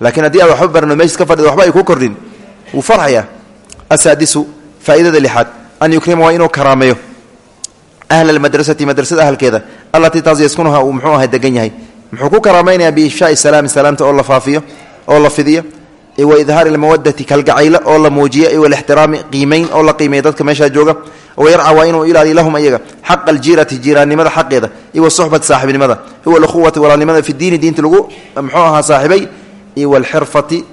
Laakiin haddii aad waxba barno meeshis ka fadhida waxba ay kuu kordhin wuu farxayaa. Asaadisu faa'iidada lixaad an yukrima waa inuu karaameeyo ahla almadrasati madrasada ahalkeeda allatii taas yaskunuha uu muxuu ahay degan yahay. Muxuu ku karaamaynayaa biifshaai salaami salaamta oo la faafiyo oo la fidiyo wa idhaari lmawadati kalgacaylo oo la muujiyo iyo walixtiraami qiimayn oo la qiimeeya dadka meeshaa jooga. Wayarca waa inuu ilaaliyo lahum ayaga xaqa aljiirati jiiraannimada xaqeeda iyo wasuxbati saaxibnimada iyo walukhuwati walaalnimada fi diini diinta lagu muxuu ahaa saaxibay iyo walxirfati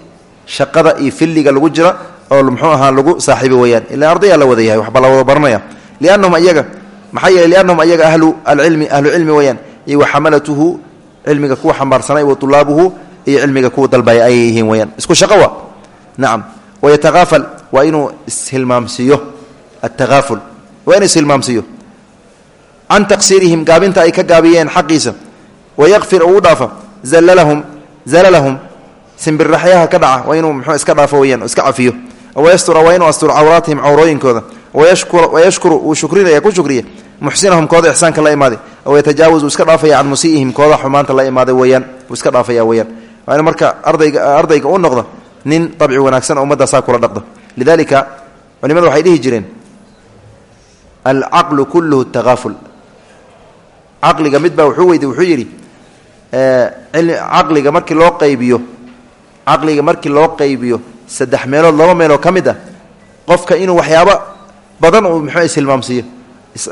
shaqada iyo filliga lagu jira oo muxuu ahaa lagu saaxiibay weyaan ila ardayaa la wada yahay waxba la wada baranaya. Liannahum ayaga maxaa yeeley liannahum ayaga ahlu alcilmi ahlu cilmi weyaan iyo wa xamalatuhu cilmiga kuwa xambaarsanay wa tulaabuhu iyo cilmiga kuwa dalbaya ayay yihiin weyaan isku shaqo wa nacam wayatakaafal waa inuu ishilmaamsiiyo. Altakaaful waa inuu ishilmaamsiiyo. Can taqsiirihim gaabinta ay ka gaabiyeen xaqiisa. Wayakfir uu dhaafa. Zalalahum zalalahum. Simbirraxyaha ka dhaca. Waa inuu muxuu iska dhaafo weyaan iska cafiyo. Wayastura waa inuu asturo cawraatihim cawrooyinkooda. Wayashkuru uu shukrinaya ku shukriya. Muxsinahum kooda ixsaanka la imaaday wayatajaawaz uu iska dhaafaya can musiihim kooda xumaanta weyaan waa marka ardayga ardayga u noqdo nin dabci wanaagsan oo ummadaasaa kula dhaqdo. Lidalika culimadu waxay dhihi jireen alcaqlu kulluhu takaaful caqliga midbaa wuxuu weydi wuxuu yidhi caqliga markii loo qaybiyo caqliga markii loo qaybiyo saddex meelood laba meeloo ka mid ah qofka inuu waxyaabo badan uu muxuu ishilmaamsiiyo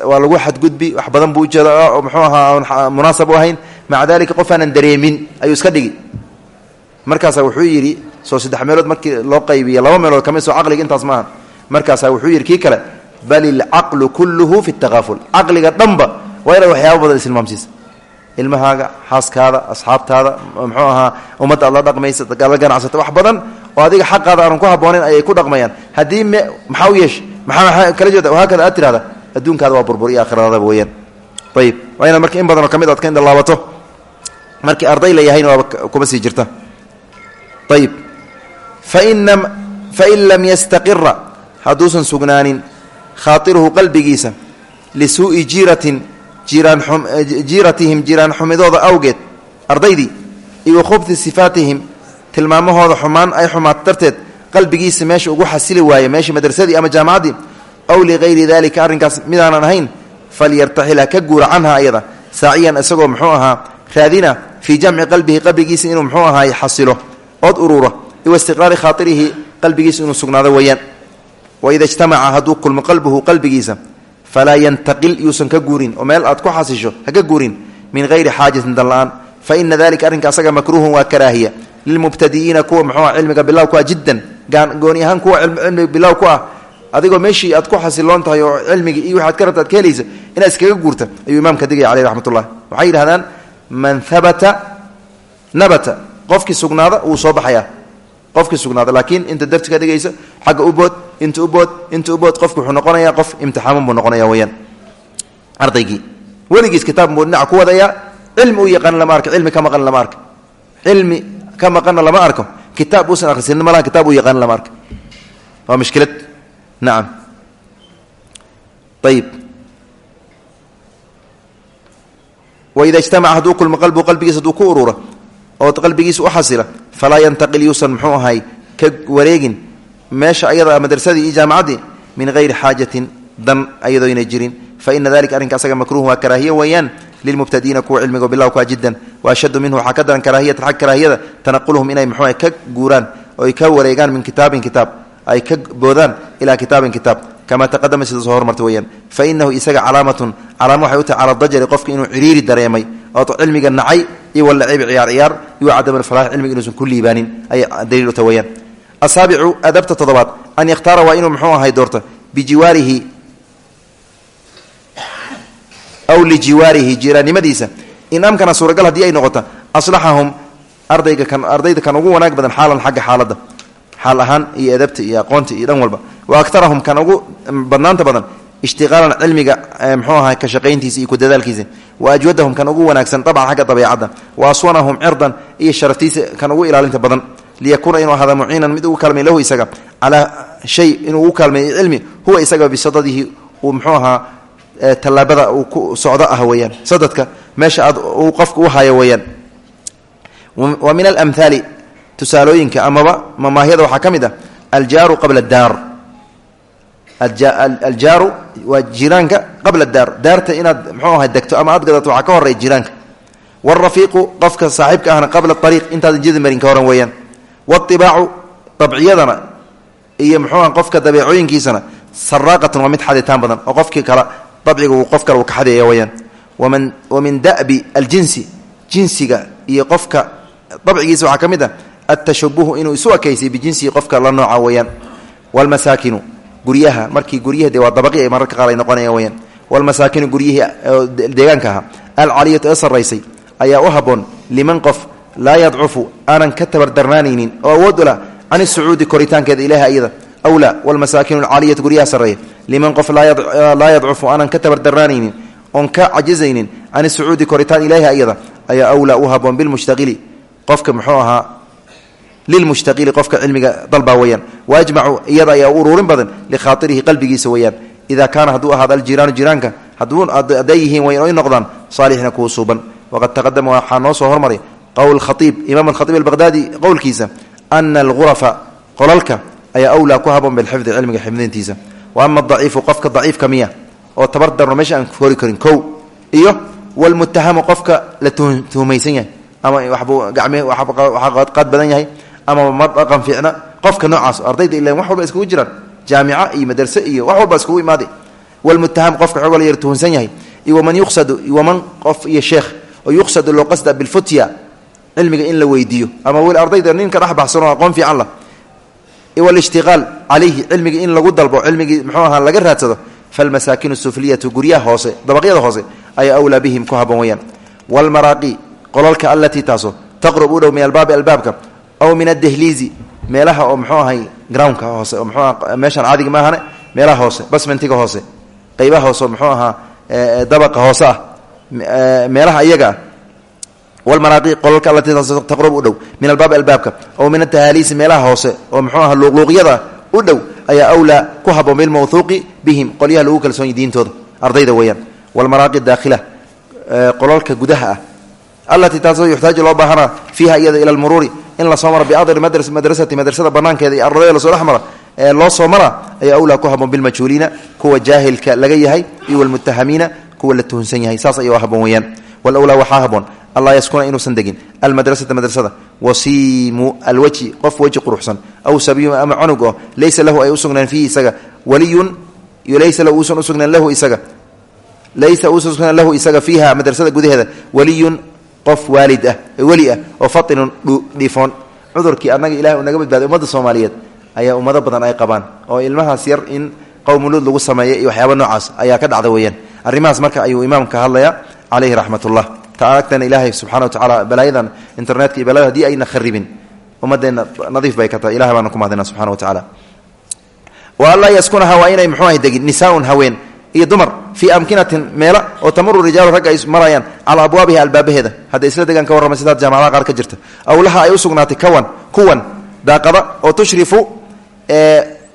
waa lagu xadgudbi wax badan buu ujeeda oo muxuu ahaa munaasab u ahayn. Maca dalika qof aanan dareemin ayuu iska dhigi markaasaa wuxuu yidhi soo saddex meelood markii loo qaybiya laba meelood ka mid soo caqliga intaas maaha. Markaasaa wuxuu yidhi kii kale bal ilcaqlu kulluhu fi takaaful caqliga dhanba waa inaad waxyaaba badan ishilmaamsiisa ilmahaaga xaaskaada asxaabtaada muxuu ahaa ummadda aad dhaqmaysa la ganacsata wax badan oo adiga xaqaada aanan ku habboonayn ayay ku dhaqmayaan. Haddii maxaa u yeesh? Maxaa kala jeeda haakada aad tirahda adduunkaada waa burbur iyo aakhiradaadaba weyaan ayib waa inaad in badanoo ka aad ka indhalaabato markii arday la yahayna waaba kuma sii jirta ayib fain lam yastaqira hadduusan sugnaanin khaairuhu qalbigiisa lisuu'i jiiratin jiiratihim jiraan xumidooda awgeed ardaydii iyo khubti sifaatihim tilmaamahooda xumaan ay xumaato darteed qalbigiisa meesha ugu xasili waaye meeshii madrasadii ama jaamacaddii aw ligayri dalika arrinkaas midaanan ahayn falyartaxil ha ka guura canha ayada saaciyan isagoo muxuu ahaa raadina fii jamci qalbihi qalbigiisa inuu muxuu ahaay xasilo ood uruuro iwa istiqraari khaairihi qalbigiisa inuu sugnaado weeyaan. Waida ijtamaca hadduu kulmo qalbuhu qalbigiisa falaa yantaqil yuusan ka guurin oo meel aad ku xasisho ha guurin min hayri xaajatin danla-aan fa ina dalika arrinka asaga makruuhun waa karaahiya. Lilmubtadi'iina kuwa muxuu ah cilmiga bilow ku ah jiddan gooni ahaan kuwa cilmiga bilow ku ah. Adigoo meeshii aad ku xasiloon tahay oo cilmigii iyo waxaad ka rabta ad ka helaysa iskaga guurta ayuu imaamka digaya caleyh raxmat ullah waxay yidhahdaan man habata nabata qofkii sugnaada wuu soo baxayaa. Qofkii sugnaada laakiin inta darti ka dhigaysa xagga ubood inta ubood inta ubood qofki wuxuu noqonayaa qof imtixaaman buu noqonaya weyaan ardaygii weligiis kitaab buu dhinaca ku wadayaa cilmi u yaqaan lama arko cilmi ka maqan lama arko. Cilmi ka maqanna lama arko kitaab uusan akhrisin malaha kitaab u yaqaan lama arko. Waa mushkilad nacam ayib waida ijtamaca hadduu kulmo qalbu qalbigiisa urura oo qalbigiisa u xasila falaa yantaqil yuusan muxuu ahay ka wareegin meesha ayada madrasadii iyo jaamacaddii min hayri xaajatin dan ayadoo yna jirin. Faina dalika arrinka asaga makruuhun waa karaahiye weeyaan lilmubtadi'iina kuwa cilmiga bilah kuwa jiddan. Wa ashaddu minhu waxaa ka daran karaahiyatan xag karaahiyada tanaquluhum inay muxuu ka guuraan oo ay ka wareegaan min kitaabin kitaab ay ka boodaan ilaa kitaabin kitaab kama taqadama sida soo hormarta weyaan fa inahu isaga calaamatun calaama waxay u tahay cala dajari qofka inuu ciriiri dareemay oo cilmiga nacay iyo walaciib ciyaar ciyaar iyo cadam alfalaax cilmiga inuusan ku liibaanin ayay daliil u tahay weyaan asaabicu adabta toddobaad an yakhtaara waa inuu muxuu ahay doorta bijiwaarihi aw lijiwaarihi jiiraannimadiisa in amkana suuragal haddii ay noqoto aslaxahum ardayga kan ugu wanaag badan xaalan xagga xaaladda xaal iyo adabta iyo aqoonta iyo dhan walba wa aktarahum kan ugu badnaanta badan ishtiqaalan cilmiga mxuu ahaa ka shaqayntiisa iyo ku dadaalkiisa. Wa ajwadahum kan ugu wanaagsan dabcan xagga dabeecadda wa aswanahum cirdan iyo sharaftiisa kan ugu ilaalinta badan. Liyakuuna inuu ahaada muciinan mid ugu kaalmay lahu isaga calaa shay inuu ugu kaalmeeyo cilmi huwa isaga bisadadihi uu mxuu ahaa tallaabada uu ku socdo ah weeyaan. Sadadka amaba mamaahyada waxaa ka mid ah aljaaru qabla daar aljaaru waa jiraanka qabla daar. Daarta inaad mxuu aha degto ama aad gadato waxaa ka horeya jiraanka. Warafiiqu qofka saaxiibka ahna qabla ariiq intaadan jidi marin ka horan weeyaan. Waibaacu dabciyadana iyo mxuuaha qofka dabeecooyinkiisana saraaqatan waa mid xaditaan badan oo qofkii kale dabciga qof kale uu ka xadeeya weyaan wa min dabi aljinsi jinsiga iyo qofka dabcigiisa waxaa ka mid ah atashabuhu inuu isu ekaysiy bijinsihi qofka la nooca weeyaan. Wlmasaakinu guryaha. Markii guryaha de waa dabaqi ay mararka qaar ay noqonaya weyaan wlmasaakinu guryihii deegaanka ahaa. Alcaliyatu ee saraysay ayaa u haboon liman qof laa yadcufu aanan ka tabardarnaanaynin oo awood ula can isucuudi koritaankeeda ilaha iyada. Awlaa wlmasaakinu alcaaliyatu guryaha sarreeya. Liman qof laa yadcufu aanan ka tabardarnaanaynin oon ka cajizaynin can isucuudi koritaan ilaha iyada ayaa awlaa u haboon bilmushtaqili. Qofka muxuu ahaa lilmushtaqili qofka cilmiga dalba weyaan waajmacu iyada ayaa u uruurin badan likhaairihi qalbigiisa weyaan ida kaana hadduu ahaado aljiraanu jiraanka hadday yihiin wayn oy noqdaan saalixna kuwa suuban waqad taqadama waxaa noo soo hormaray qowl khaiib imaam alkhaiib albaqhdaadi qowlkiisa ana algurafa qolalka ayaa awlaa ku haboon bilxifdi cilmiga xifdintiisa wa ama adaciifu qofka daciifka miya oo tabar darno meesha aan hori karin kow iyo wlmutahamu qofka la badan yahay ama ma dhaqan fiicna qofka noocaas ardayda ilan wax walba iskugu jiraan jaamica iyo madrase iyo wax walba iskugu imaaday wlmutaham qofka xoog yar tuhunsan yahay. Iyo waman yuqsadu waman qof iyo sheekh oo yuqsadu loo qasda bilfutya cilmiga in la weydiiyo. Ama weli ardayda ninka dhex baxsanoo aqoon fiican lah wlishtiqaal calayhi cilmigii in lagu dalbo cilmigii muxuu ahaa laga raadsado. Falmasaakinu sufliyatu guryaha hoose dabaqyada hoose ayaa awlaa bihim ku haboon weyaan waalmaraaqi qolalka allatii taasoo taqrub u dhow min albaabi albaabka aw min adehliizi meelaha oo mxuu ahay groundka hoose oo mxuu meeshaan caadiga maahane meelaha hoose basmentiga hoose qeybaha hoose oo mxuu dabaqa hoose ah meelaha iyaga ah wlmaraaqi qolalka allatii taqrub u dhow min albaabi albaabka aw min atahaaliisi meelaha hoose oo mxuu aha luuqluuqyada u dhow ayaa awlaa ku haboon bilmawhuuqi bihim qolyaha lagu kalsoonyi diintooda ardayda weeyaan. Wlmaraaqi daakhila qolalka gudaha ah taasoo yuxtaaju loo baahana fiiha iyada ila lmuruuri in la soo maro biadri madrasati madrasada banaankeeda iyo ardayda la soo dhexmara ee loo soo mara ayaa awlaa ku haboon bilmajhuuliina kuwa jaahilka laga yahay iyo wlmutahamiina kuwa la tuhunsan yahay. Saas ayaa haboon weyaan walwlaa waxaa haboon allaa yaskuna inuusan degin. Almadrasata madrasada wasiimu alwajhi qof weji quruxsan aw sabiyun ama cunug laysa lahu ay usugnaan fiihi isaga. Waliyun laysa uusan usugnaan lahu isaga. Laysa uusan lahu isaga fiiha madrasada gudaheeda. Waliyun qof waalid ah weli ah oo fatinun dhiifoon cudurkii annaga ilahay naga badbaaday ummadda soomaaliyeed ayaa ummado badan ay qabaan oo ilmahaas yar in qowmuluud lagu sameeya iyo waxyaaba noocaas ayaa ka dhacda weeyaan. Arrimahaas marka ayuu imaamka hadlaya caleyhi raxmatullah. Taagtana ilaahay subxana wa tacaala balaayadan internetka iyo balada haddii ayna kharibin ummadeenna nadiif bay ka tahay. Ilahay baana ku mahadina subxana wa tacaala wa anlaa yaskunaha waa inay muxuu ahay degin nisaaun haween iyo dumar fii amkinatin meela oo tamuru rijaalu ragga ay marayaan calaa abwaabiha albaabaheeda. Hadday isla degaan ka warramay sidaad jaamacadaha qaar ka jirta. Aw laha ay u sugnaatay kawan kuwan daaqada oo tushrifu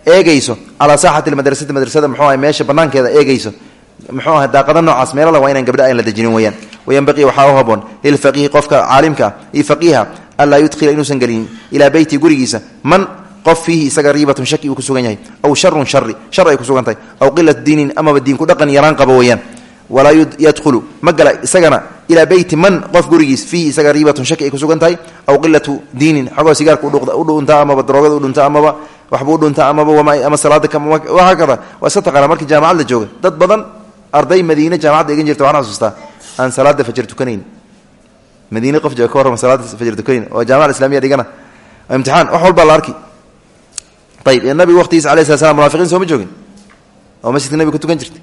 eegayso calaa saaxati madrasati madrasada muxuu ahay meesha banaankeeda eegayso. Muxuu ahay daaqada noocaas meelala waa inaan gabdha aan la dejinin weyaan wayanbaqii waxaa u haboon lilfaqiihi qofka caalimka ah iyo faqiiha man qof fiihi isaga riibatun shaki ku sugan yahay. Aw sharun shari shar ku sugan tahay. Aw qilat diinin amaba diinku dhaqan yaraan qaba weyaan walaa yadkhulu. Ma isagana ilaa beyti man qof gurigiis fiihi isaga riibatun shaki ku sugan tahay. Aw qilatu diinin xogoo sigaarka u dhuntaa amaba daroogada u dhuntaa amaba waxbuu dhuntaa amaba ama salaada hakada waa iska taqaana markii jaamacad la jooga. Dad badan arday madiine jaamacadda egan jirta waxaan xasuustaa aan salaada fajr tukanayn madiine qof jooga ka warrama salaada fajr tukanayn oo jaamaca imtixaan wax walbaa la arki ayib nabiga waqtigiisa alay sla munafiqiin sooma joogin? Oo masjidka nabiga ku tukan jirtay.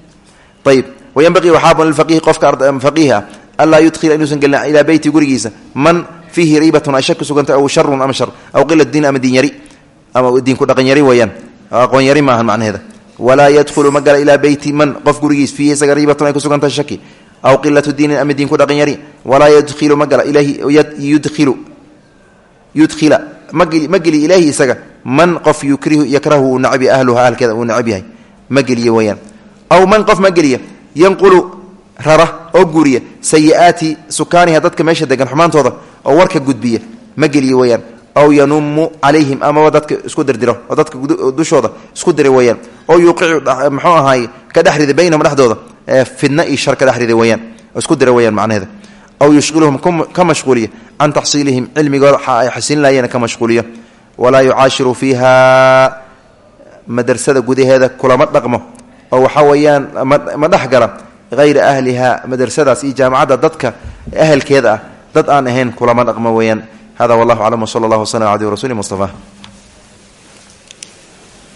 Ayib wayanbaqii waxaa haboon lilfaqiihi qofka faqiihi ah anlaa yudkhila inuusan gelin ilaa beyti gurigiisa. Man fiihi riibatun ay shak ku sugantay aw sharun ama shar aw qilat diin ama diin yari ama diinku dhaqan yari weeyaan aqoon yari maahan macnaheeda. Walaa yadkhulu ma gala ilaa beyti man qof gurigiis fiihi isaga riibatun ay ku sugantahay shaki aw qilatu diinin ama diinku dhaqan yari. Walaa yudkilu ma gala yudkhila ma geli ilaahi isaga. Man qof yukrihu yakrahu uu nacbi ahluha ahalkeeda uu nacab yahay. Ma geliyo weyaan aw man qof ma geliya yanqulu rara oo guuriya. Sayi'aati sukaaniha dadka meesha degan xumaantooda oo warka gudbiya. Ma geliyo weyaan aw yanumu calayhim amaba dadka isku dirdiro oo dadka dushooda isku dira weyaan oo yuuqicu mxuu ahaay ka dhexrida baynahum dhexdooda. Fidna iyo shar ka dhexrida weyaan isku dira weyaan macnaheeda aw yushqiluhum ka mashquuliya can taxsiilihim cilmigooda ay xasilin lahayeena ka mashquuliya walaa yucaashiru fiiha madrasada gudaheeda kulama dhaqmo oo waxaa weeyaan ma dhex gala hayra ahliha madrasadaas iyo jaamacadda dadka ahelkeeda ah dad aan ahayn kulama dhaqmo weeyaan hada wallahu aclam wsala allah wslam abdi rasuli mustafa